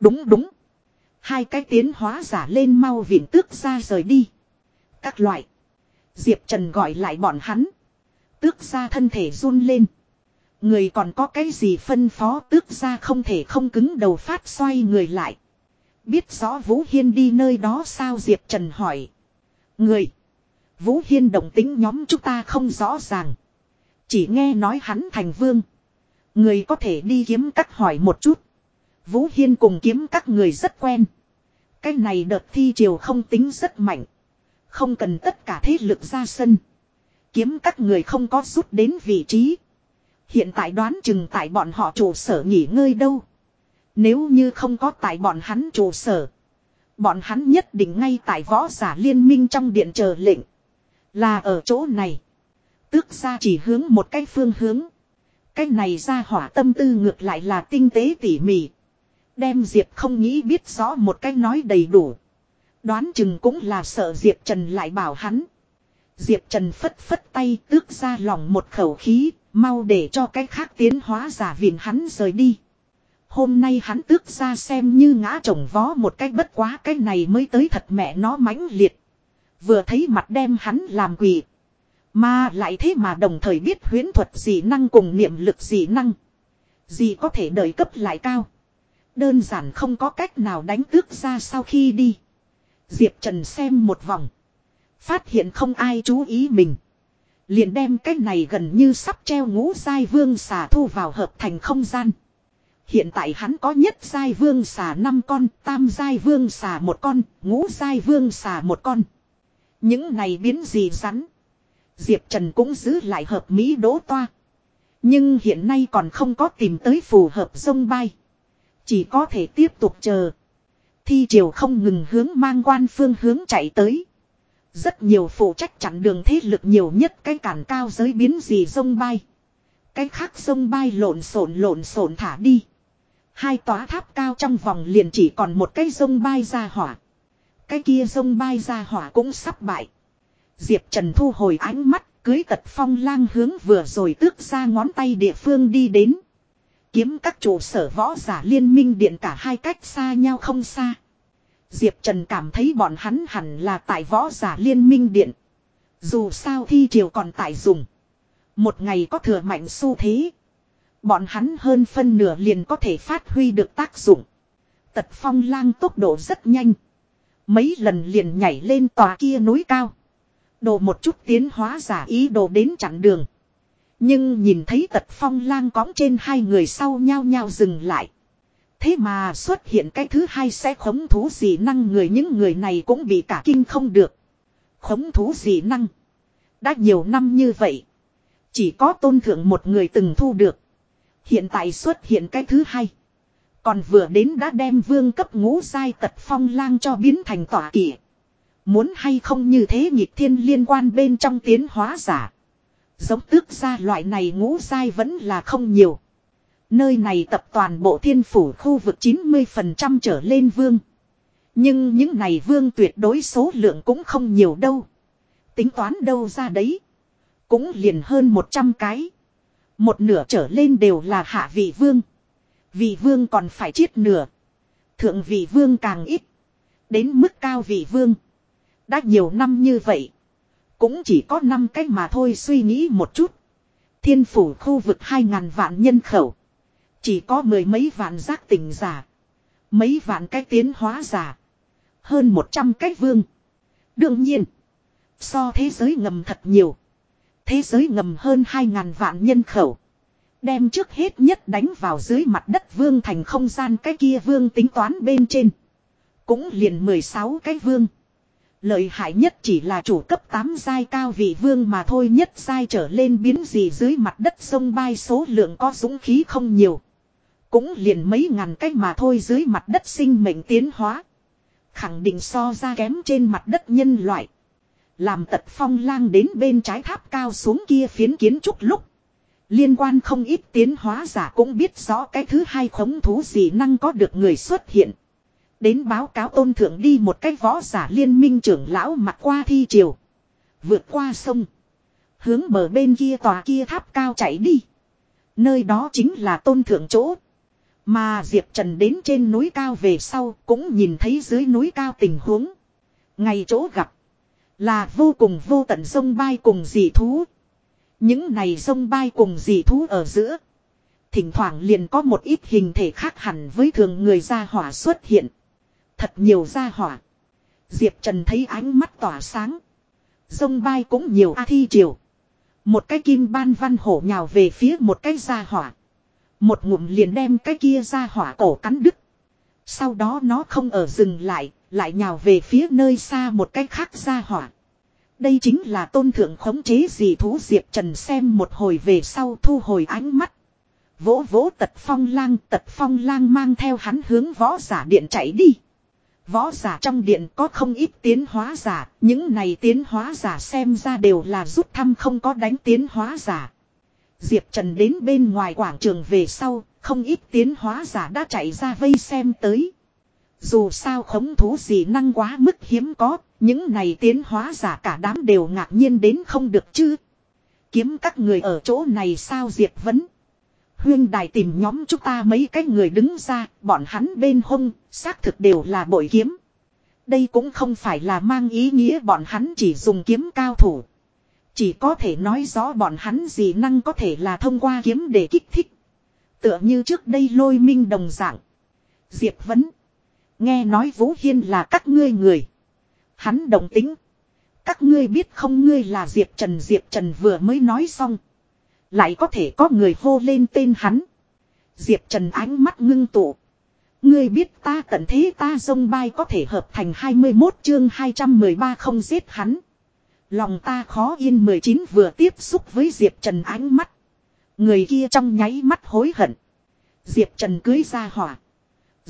S1: Đúng đúng. Hai cái tiến hóa giả lên mau viện tước ra rời đi. Các loại. Diệp Trần gọi lại bọn hắn. Tước ra thân thể run lên. Người còn có cái gì phân phó tước ra không thể không cứng đầu phát xoay người lại. Biết rõ Vũ Hiên đi nơi đó sao Diệp Trần hỏi. Người. Vũ Hiên đồng tính nhóm chúng ta không rõ ràng. Chỉ nghe nói hắn thành vương. Người có thể đi kiếm cắt hỏi một chút. Vũ Hiên cùng kiếm các người rất quen. Cái này đợt thi triều không tính rất mạnh. Không cần tất cả thế lực ra sân. Kiếm các người không có rút đến vị trí. Hiện tại đoán chừng tại bọn họ trụ sở nghỉ ngơi đâu. Nếu như không có tại bọn hắn trụ sở. Bọn hắn nhất định ngay tại võ giả liên minh trong điện chờ lệnh. Là ở chỗ này. Tước ra chỉ hướng một cái phương hướng. Cái này ra hỏa tâm tư ngược lại là tinh tế tỉ mỉ. Đem Diệp không nghĩ biết rõ một cái nói đầy đủ. Đoán chừng cũng là sợ Diệp Trần lại bảo hắn. Diệp Trần phất phất tay tước ra lòng một khẩu khí, mau để cho cái khác tiến hóa giả viện hắn rời đi. Hôm nay hắn tước ra xem như ngã trồng vó một cách bất quá cái này mới tới thật mẹ nó mãnh liệt. Vừa thấy mặt đem hắn làm quỷ. Mà lại thế mà đồng thời biết huyễn thuật dị năng cùng niệm lực dị năng. Gì có thể đợi cấp lại cao. Đơn giản không có cách nào đánh tước ra sau khi đi. Diệp Trần xem một vòng. Phát hiện không ai chú ý mình. Liền đem cái này gần như sắp treo ngũ giai vương xà thu vào hợp thành không gian. Hiện tại hắn có nhất giai vương xà 5 con, tam giai vương xà một con, ngũ giai vương xà một con. Những này biến gì rắn. Diệp Trần cũng giữ lại hợp Mỹ đỗ toa. Nhưng hiện nay còn không có tìm tới phù hợp sông bay. Chỉ có thể tiếp tục chờ. Thi triều không ngừng hướng mang quan phương hướng chạy tới. Rất nhiều phụ trách chặn đường thế lực nhiều nhất cái cản cao giới biến gì sông bay. Cái khác sông bay lộn xộn lộn xộn thả đi. Hai tòa tháp cao trong vòng liền chỉ còn một cái sông bay ra hỏa. Cái kia sông bay ra hỏa cũng sắp bại. Diệp Trần thu hồi ánh mắt, cưới tật phong lang hướng vừa rồi tước ra ngón tay địa phương đi đến. Kiếm các trụ sở võ giả liên minh điện cả hai cách xa nhau không xa. Diệp Trần cảm thấy bọn hắn hẳn là tại võ giả liên minh điện. Dù sao thi triều còn tại dùng. Một ngày có thừa mạnh xu thế. Bọn hắn hơn phân nửa liền có thể phát huy được tác dụng. Tật phong lang tốc độ rất nhanh. Mấy lần liền nhảy lên tòa kia núi cao. Đồ một chút tiến hóa giả ý đồ đến chặn đường. Nhưng nhìn thấy tật phong lang cõng trên hai người sau nhau nhau dừng lại. Thế mà xuất hiện cái thứ hai sẽ khống thú gì năng người, những người này cũng bị cả kinh không được. Khống thú gì năng. Đã nhiều năm như vậy. Chỉ có tôn thượng một người từng thu được. Hiện tại xuất hiện cái thứ hai. Còn vừa đến đã đem vương cấp ngũ giai tật phong lang cho biến thành tỏa kỷ. Muốn hay không như thế nhịp thiên liên quan bên trong tiến hóa giả. Giống tước gia loại này ngũ giai vẫn là không nhiều. Nơi này tập toàn bộ thiên phủ khu vực 90% trở lên vương. Nhưng những này vương tuyệt đối số lượng cũng không nhiều đâu. Tính toán đâu ra đấy. Cũng liền hơn 100 cái. Một nửa trở lên đều là hạ vị vương. Vị vương còn phải chiết nửa. Thượng vị vương càng ít. Đến mức cao vị vương. Đã nhiều năm như vậy. Cũng chỉ có 5 cách mà thôi suy nghĩ một chút. Thiên phủ khu vực 2.000 vạn nhân khẩu. Chỉ có mười mấy vạn giác tỉnh giả. Mấy vạn cái tiến hóa giả. Hơn 100 cái vương. Đương nhiên. So thế giới ngầm thật nhiều. Thế giới ngầm hơn 2.000 vạn nhân khẩu. Đem trước hết nhất đánh vào dưới mặt đất vương thành không gian cái kia vương tính toán bên trên. Cũng liền 16 cái vương. Lợi hại nhất chỉ là chủ cấp 8 giai cao vị vương mà thôi nhất giai trở lên biến gì dưới mặt đất sông bay số lượng có dũng khí không nhiều. Cũng liền mấy ngàn cách mà thôi dưới mặt đất sinh mệnh tiến hóa. Khẳng định so ra kém trên mặt đất nhân loại. Làm tật phong lang đến bên trái tháp cao xuống kia phiến kiến trúc lúc. Liên quan không ít tiến hóa giả cũng biết rõ cái thứ hai khống thú gì năng có được người xuất hiện. Đến báo cáo tôn thượng đi một cách võ giả liên minh trưởng lão mặt qua thi triều. Vượt qua sông. Hướng bờ bên kia tòa kia tháp cao chạy đi. Nơi đó chính là tôn thượng chỗ. Mà Diệp Trần đến trên núi cao về sau cũng nhìn thấy dưới núi cao tình huống. Ngày chỗ gặp. Là vô cùng vô tận sông bay cùng dị thú. Những này sông bay cùng dị thú ở giữa. Thỉnh thoảng liền có một ít hình thể khác hẳn với thường người gia hỏa xuất hiện. Thật nhiều gia hỏa. Diệp Trần thấy ánh mắt tỏa sáng. Sông bay cũng nhiều a thi triều. Một cái kim ban văn hổ nhào về phía một cái gia hỏa. Một ngụm liền đem cái kia gia hỏa cổ cắn đứt. Sau đó nó không ở dừng lại, lại nhào về phía nơi xa một cái khác gia hỏa. Đây chính là tôn thượng khống chế gì thú Diệp Trần xem một hồi về sau thu hồi ánh mắt. Vỗ vỗ tật phong lang, tật phong lang mang theo hắn hướng võ giả điện chạy đi. Võ giả trong điện có không ít tiến hóa giả, những này tiến hóa giả xem ra đều là rút thăm không có đánh tiến hóa giả. Diệp Trần đến bên ngoài quảng trường về sau, không ít tiến hóa giả đã chạy ra vây xem tới. Dù sao khống thú gì năng quá mức hiếm có, những này tiến hóa giả cả đám đều ngạc nhiên đến không được chứ. Kiếm các người ở chỗ này sao diệt vấn. Huyên đài tìm nhóm chúng ta mấy cái người đứng ra, bọn hắn bên hông, xác thực đều là bội kiếm. Đây cũng không phải là mang ý nghĩa bọn hắn chỉ dùng kiếm cao thủ. Chỉ có thể nói rõ bọn hắn gì năng có thể là thông qua kiếm để kích thích. Tựa như trước đây lôi minh đồng dạng. Diệp vấn. Nghe nói Vũ Hiên là các ngươi người. Hắn đồng tính. Các ngươi biết không ngươi là Diệp Trần Diệp Trần vừa mới nói xong. Lại có thể có người hô lên tên hắn. Diệp Trần ánh mắt ngưng tụ. Ngươi biết ta tận thế ta dông bay có thể hợp thành 21 chương 213 không giết hắn. Lòng ta khó yên 19 vừa tiếp xúc với Diệp Trần ánh mắt. Người kia trong nháy mắt hối hận. Diệp Trần cưới ra hỏa.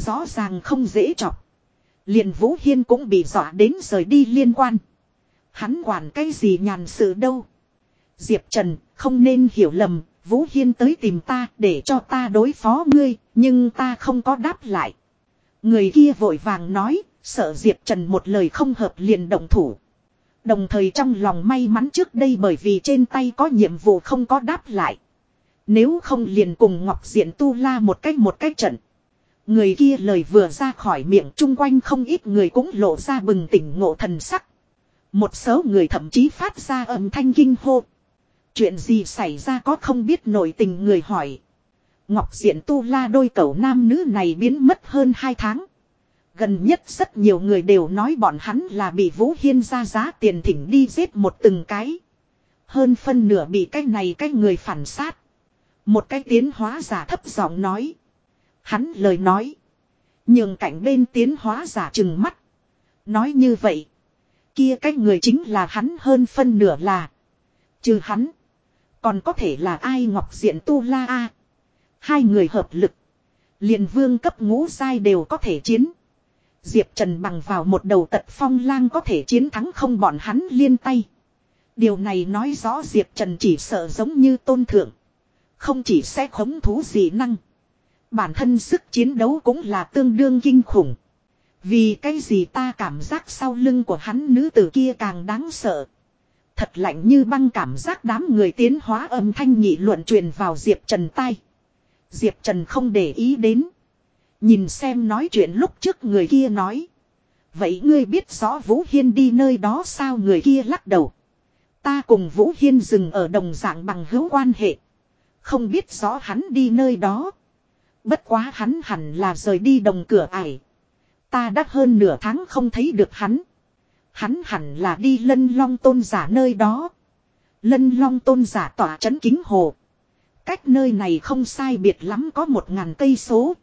S1: Rõ ràng không dễ chọc. Liền Vũ Hiên cũng bị dọa đến rời đi liên quan. Hắn quản cái gì nhàn sự đâu. Diệp Trần, không nên hiểu lầm. Vũ Hiên tới tìm ta để cho ta đối phó ngươi. Nhưng ta không có đáp lại. Người kia vội vàng nói. Sợ Diệp Trần một lời không hợp liền động thủ. Đồng thời trong lòng may mắn trước đây bởi vì trên tay có nhiệm vụ không có đáp lại. Nếu không liền cùng Ngọc Diện Tu La một cách một cách trận. Người kia lời vừa ra khỏi miệng chung quanh không ít người cũng lộ ra bừng tỉnh ngộ thần sắc. Một số người thậm chí phát ra âm thanh kinh hô. Chuyện gì xảy ra có không biết nổi tình người hỏi. Ngọc Diện Tu La đôi cậu nam nữ này biến mất hơn hai tháng. Gần nhất rất nhiều người đều nói bọn hắn là bị Vũ Hiên ra giá tiền thỉnh đi giết một từng cái. Hơn phân nửa bị cái này cái người phản sát. Một cái tiến hóa giả thấp giọng nói. Hắn lời nói. Nhường cảnh bên tiến hóa giả chừng mắt. Nói như vậy. Kia cái người chính là hắn hơn phân nửa là. Trừ hắn. Còn có thể là ai ngọc diện tu la a Hai người hợp lực. liền vương cấp ngũ sai đều có thể chiến. Diệp Trần bằng vào một đầu tật phong lang có thể chiến thắng không bọn hắn liên tay. Điều này nói rõ Diệp Trần chỉ sợ giống như tôn thượng. Không chỉ sẽ khống thú gì năng. Bản thân sức chiến đấu cũng là tương đương kinh khủng. Vì cái gì ta cảm giác sau lưng của hắn nữ tử kia càng đáng sợ. Thật lạnh như băng cảm giác đám người tiến hóa âm thanh nghị luận truyền vào Diệp Trần tai. Diệp Trần không để ý đến. Nhìn xem nói chuyện lúc trước người kia nói. Vậy ngươi biết rõ Vũ Hiên đi nơi đó sao người kia lắc đầu. Ta cùng Vũ Hiên dừng ở đồng dạng bằng hữu quan hệ. Không biết rõ hắn đi nơi đó. Bất quá hắn hẳn là rời đi đồng cửa ải. Ta đã hơn nửa tháng không thấy được hắn. Hắn hẳn là đi lân long tôn giả nơi đó. Lân long tôn giả tỏa trấn kính hồ. Cách nơi này không sai biệt lắm có một ngàn cây số.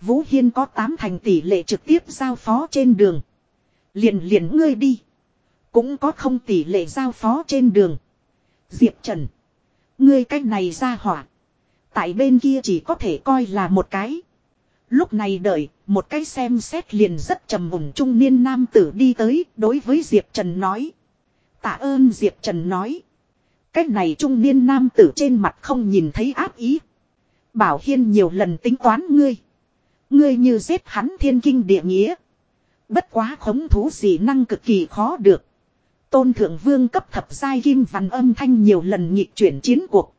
S1: Vũ Hiên có tám thành tỷ lệ trực tiếp giao phó trên đường. Liền liền ngươi đi. Cũng có không tỷ lệ giao phó trên đường. Diệp Trần. Ngươi cách này ra hỏa. Tại bên kia chỉ có thể coi là một cái. Lúc này đợi, một cái xem xét liền rất trầm mùng trung niên nam tử đi tới, đối với Diệp Trần nói. Tạ ơn Diệp Trần nói. Cái này trung niên nam tử trên mặt không nhìn thấy áp ý. Bảo Hiên nhiều lần tính toán ngươi. Ngươi như giết hắn thiên kinh địa nghĩa. Bất quá khống thú gì năng cực kỳ khó được. Tôn thượng vương cấp thập giai kim văn âm thanh nhiều lần nhịp chuyển chiến cuộc.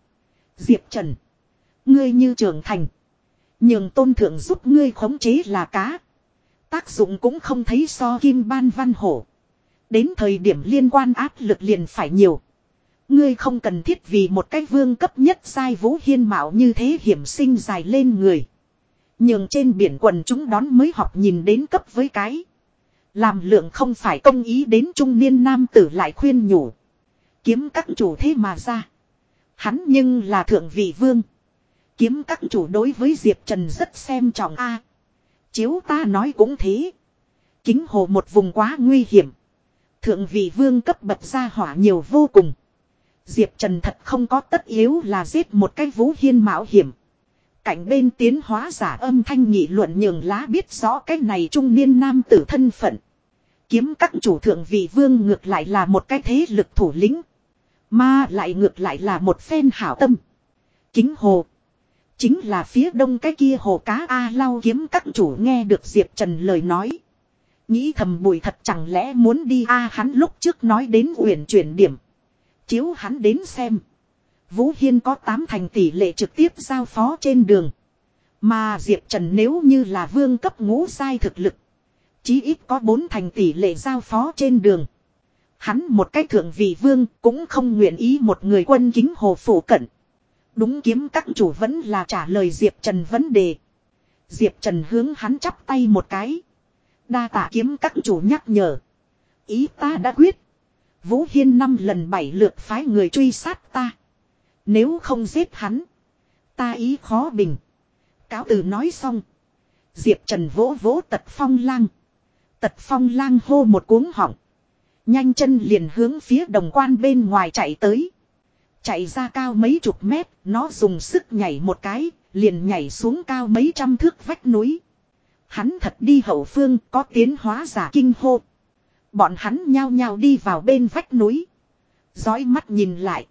S1: Diệp Trần. Ngươi như trưởng thành. Nhường tôn thượng giúp ngươi khống chế là cá. Tác dụng cũng không thấy so kim ban văn hổ. Đến thời điểm liên quan áp lực liền phải nhiều. Ngươi không cần thiết vì một cái vương cấp nhất sai vũ hiên mạo như thế hiểm sinh dài lên người. Nhường trên biển quần chúng đón mới học nhìn đến cấp với cái. Làm lượng không phải công ý đến trung niên nam tử lại khuyên nhủ. Kiếm các chủ thế mà ra. Hắn nhưng là thượng vị vương. Kiếm các chủ đối với Diệp Trần rất xem trọng a. chiếu ta nói cũng thế. Kính hồ một vùng quá nguy hiểm. Thượng vị vương cấp bậc ra hỏa nhiều vô cùng. Diệp Trần thật không có tất yếu là giết một cái vũ hiên mạo hiểm. Cảnh bên tiến hóa giả âm thanh nghị luận nhường lá biết rõ cái này trung niên nam tử thân phận. Kiếm các chủ thượng vị vương ngược lại là một cái thế lực thủ lĩnh. Mà lại ngược lại là một phen hảo tâm. Kính hồ. Chính là phía đông cái kia hồ cá A lau kiếm các chủ nghe được Diệp Trần lời nói. Nghĩ thầm bùi thật chẳng lẽ muốn đi A hắn lúc trước nói đến uyển chuyển điểm. Chiếu hắn đến xem. Vũ Hiên có 8 thành tỷ lệ trực tiếp giao phó trên đường. Mà Diệp Trần nếu như là vương cấp ngũ sai thực lực. Chí ít có 4 thành tỷ lệ giao phó trên đường. Hắn một cái thượng vị vương cũng không nguyện ý một người quân kính hồ phủ cận. Đúng kiếm các chủ vẫn là trả lời Diệp Trần vấn đề. Diệp Trần hướng hắn chắp tay một cái. Đa tạ kiếm các chủ nhắc nhở. Ý ta đã quyết. Vũ Hiên năm lần bảy lượt phái người truy sát ta. Nếu không giết hắn. Ta ý khó bình. Cáo từ nói xong. Diệp Trần vỗ vỗ tật phong lang. Tật phong lang hô một cuống họng. Nhanh chân liền hướng phía đồng quan bên ngoài chạy tới. Chạy ra cao mấy chục mét, nó dùng sức nhảy một cái, liền nhảy xuống cao mấy trăm thước vách núi. Hắn thật đi hậu phương có tiến hóa giả kinh hô. Bọn hắn nhao nhao đi vào bên vách núi. Dõi mắt nhìn lại.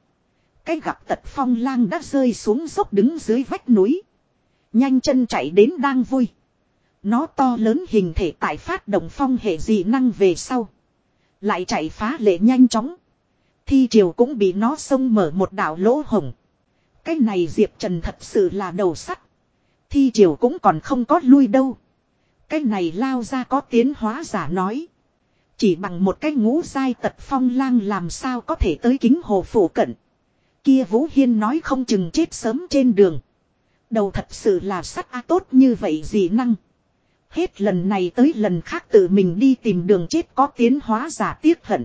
S1: Cái gặp tật phong lang đã rơi xuống dốc đứng dưới vách núi. Nhanh chân chạy đến đang vui. Nó to lớn hình thể tại phát động phong hệ dị năng về sau. Lại chạy phá lệ nhanh chóng. Thi triều cũng bị nó xông mở một đảo lỗ hồng. Cái này Diệp Trần thật sự là đầu sắt. Thi triều cũng còn không có lui đâu. Cái này lao ra có tiến hóa giả nói. Chỉ bằng một cái ngũ dai tật phong lang làm sao có thể tới kính hồ phủ cận. Kia Vũ Hiên nói không chừng chết sớm trên đường. Đầu thật sự là sắt a tốt như vậy gì năng. Hết lần này tới lần khác tự mình đi tìm đường chết có tiến hóa giả tiếc hận.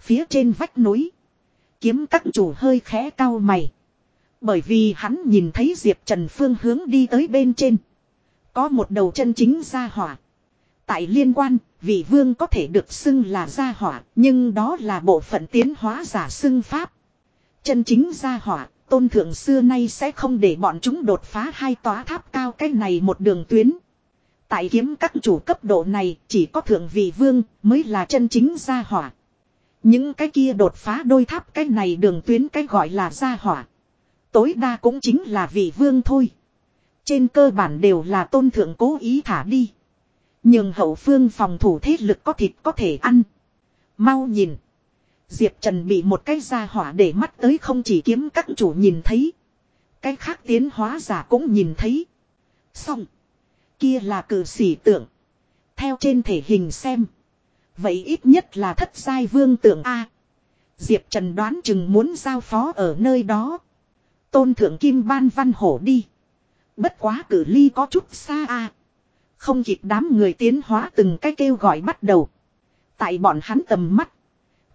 S1: Phía trên vách núi. Kiếm các chủ hơi khẽ cao mày. Bởi vì hắn nhìn thấy Diệp Trần Phương hướng đi tới bên trên. Có một đầu chân chính ra hỏa. Tại liên quan, vị vương có thể được xưng là gia hỏa, nhưng đó là bộ phận tiến hóa giả xưng pháp. Chân chính gia hỏa, tôn thượng xưa nay sẽ không để bọn chúng đột phá hai tòa tháp cao cái này một đường tuyến. Tại kiếm các chủ cấp độ này, chỉ có thượng vị vương mới là chân chính gia hỏa. Những cái kia đột phá đôi tháp cái này đường tuyến cái gọi là gia hỏa. Tối đa cũng chính là vị vương thôi. Trên cơ bản đều là tôn thượng cố ý thả đi. Nhưng hậu phương phòng thủ thế lực có thịt có thể ăn. Mau nhìn. Diệp Trần bị một cái gia hỏa để mắt tới không chỉ kiếm các chủ nhìn thấy. Cái khác tiến hóa giả cũng nhìn thấy. Xong. Kia là cử sỉ tượng. Theo trên thể hình xem. Vậy ít nhất là thất giai vương tượng A. Diệp Trần đoán chừng muốn giao phó ở nơi đó. Tôn thượng kim ban văn hổ đi. Bất quá cử ly có chút xa A. Không kịp đám người tiến hóa từng cái kêu gọi bắt đầu. Tại bọn hắn tầm mắt.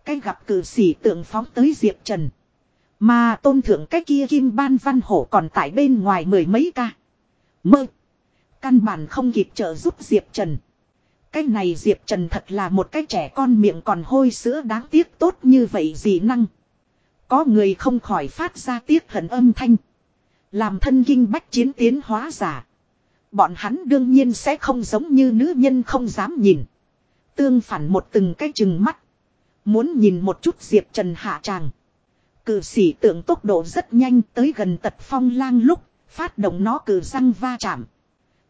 S1: Cái gặp cử sĩ tượng phóng tới Diệp Trần. Mà tôn thượng cái kia kim ban văn hổ còn tại bên ngoài mười mấy ca. Mơ. Căn bản không kịp trợ giúp Diệp Trần. Cái này Diệp Trần thật là một cái trẻ con miệng còn hôi sữa đáng tiếc tốt như vậy gì năng. Có người không khỏi phát ra tiếc hận âm thanh. Làm thân kinh bách chiến tiến hóa giả. Bọn hắn đương nhiên sẽ không giống như nữ nhân không dám nhìn. Tương phản một từng cái chừng mắt. Muốn nhìn một chút Diệp Trần hạ tràng. Cử sĩ tượng tốc độ rất nhanh tới gần tật phong lang lúc, phát động nó cử răng va chạm.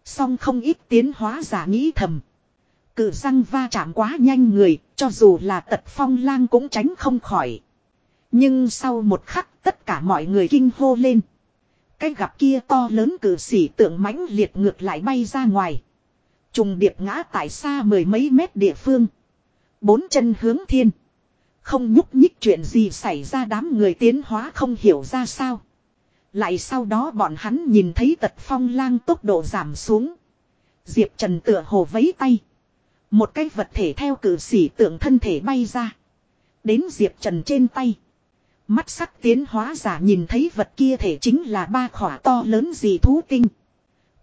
S1: Song không ít tiến hóa giả nghĩ thầm. Cử răng va chạm quá nhanh người, cho dù là tật phong lang cũng tránh không khỏi. Nhưng sau một khắc tất cả mọi người kinh hô lên. Cái gặp kia to lớn cử sỉ tượng mãnh liệt ngược lại bay ra ngoài. Trùng điệp ngã tại xa mười mấy mét địa phương. Bốn chân hướng thiên. Không nhúc nhích chuyện gì xảy ra đám người tiến hóa không hiểu ra sao. Lại sau đó bọn hắn nhìn thấy tật phong lang tốc độ giảm xuống. Diệp Trần tựa hồ vấy tay. Một cái vật thể theo cử sĩ tượng thân thể bay ra. Đến Diệp Trần trên tay. Mắt sắc tiến hóa giả nhìn thấy vật kia thể chính là ba khỏa to lớn gì thú tinh.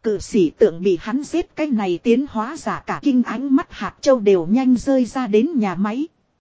S1: cử sĩ tượng bị hắn giết cái này tiến hóa giả cả kinh ánh mắt hạt châu đều nhanh rơi ra đến nhà máy.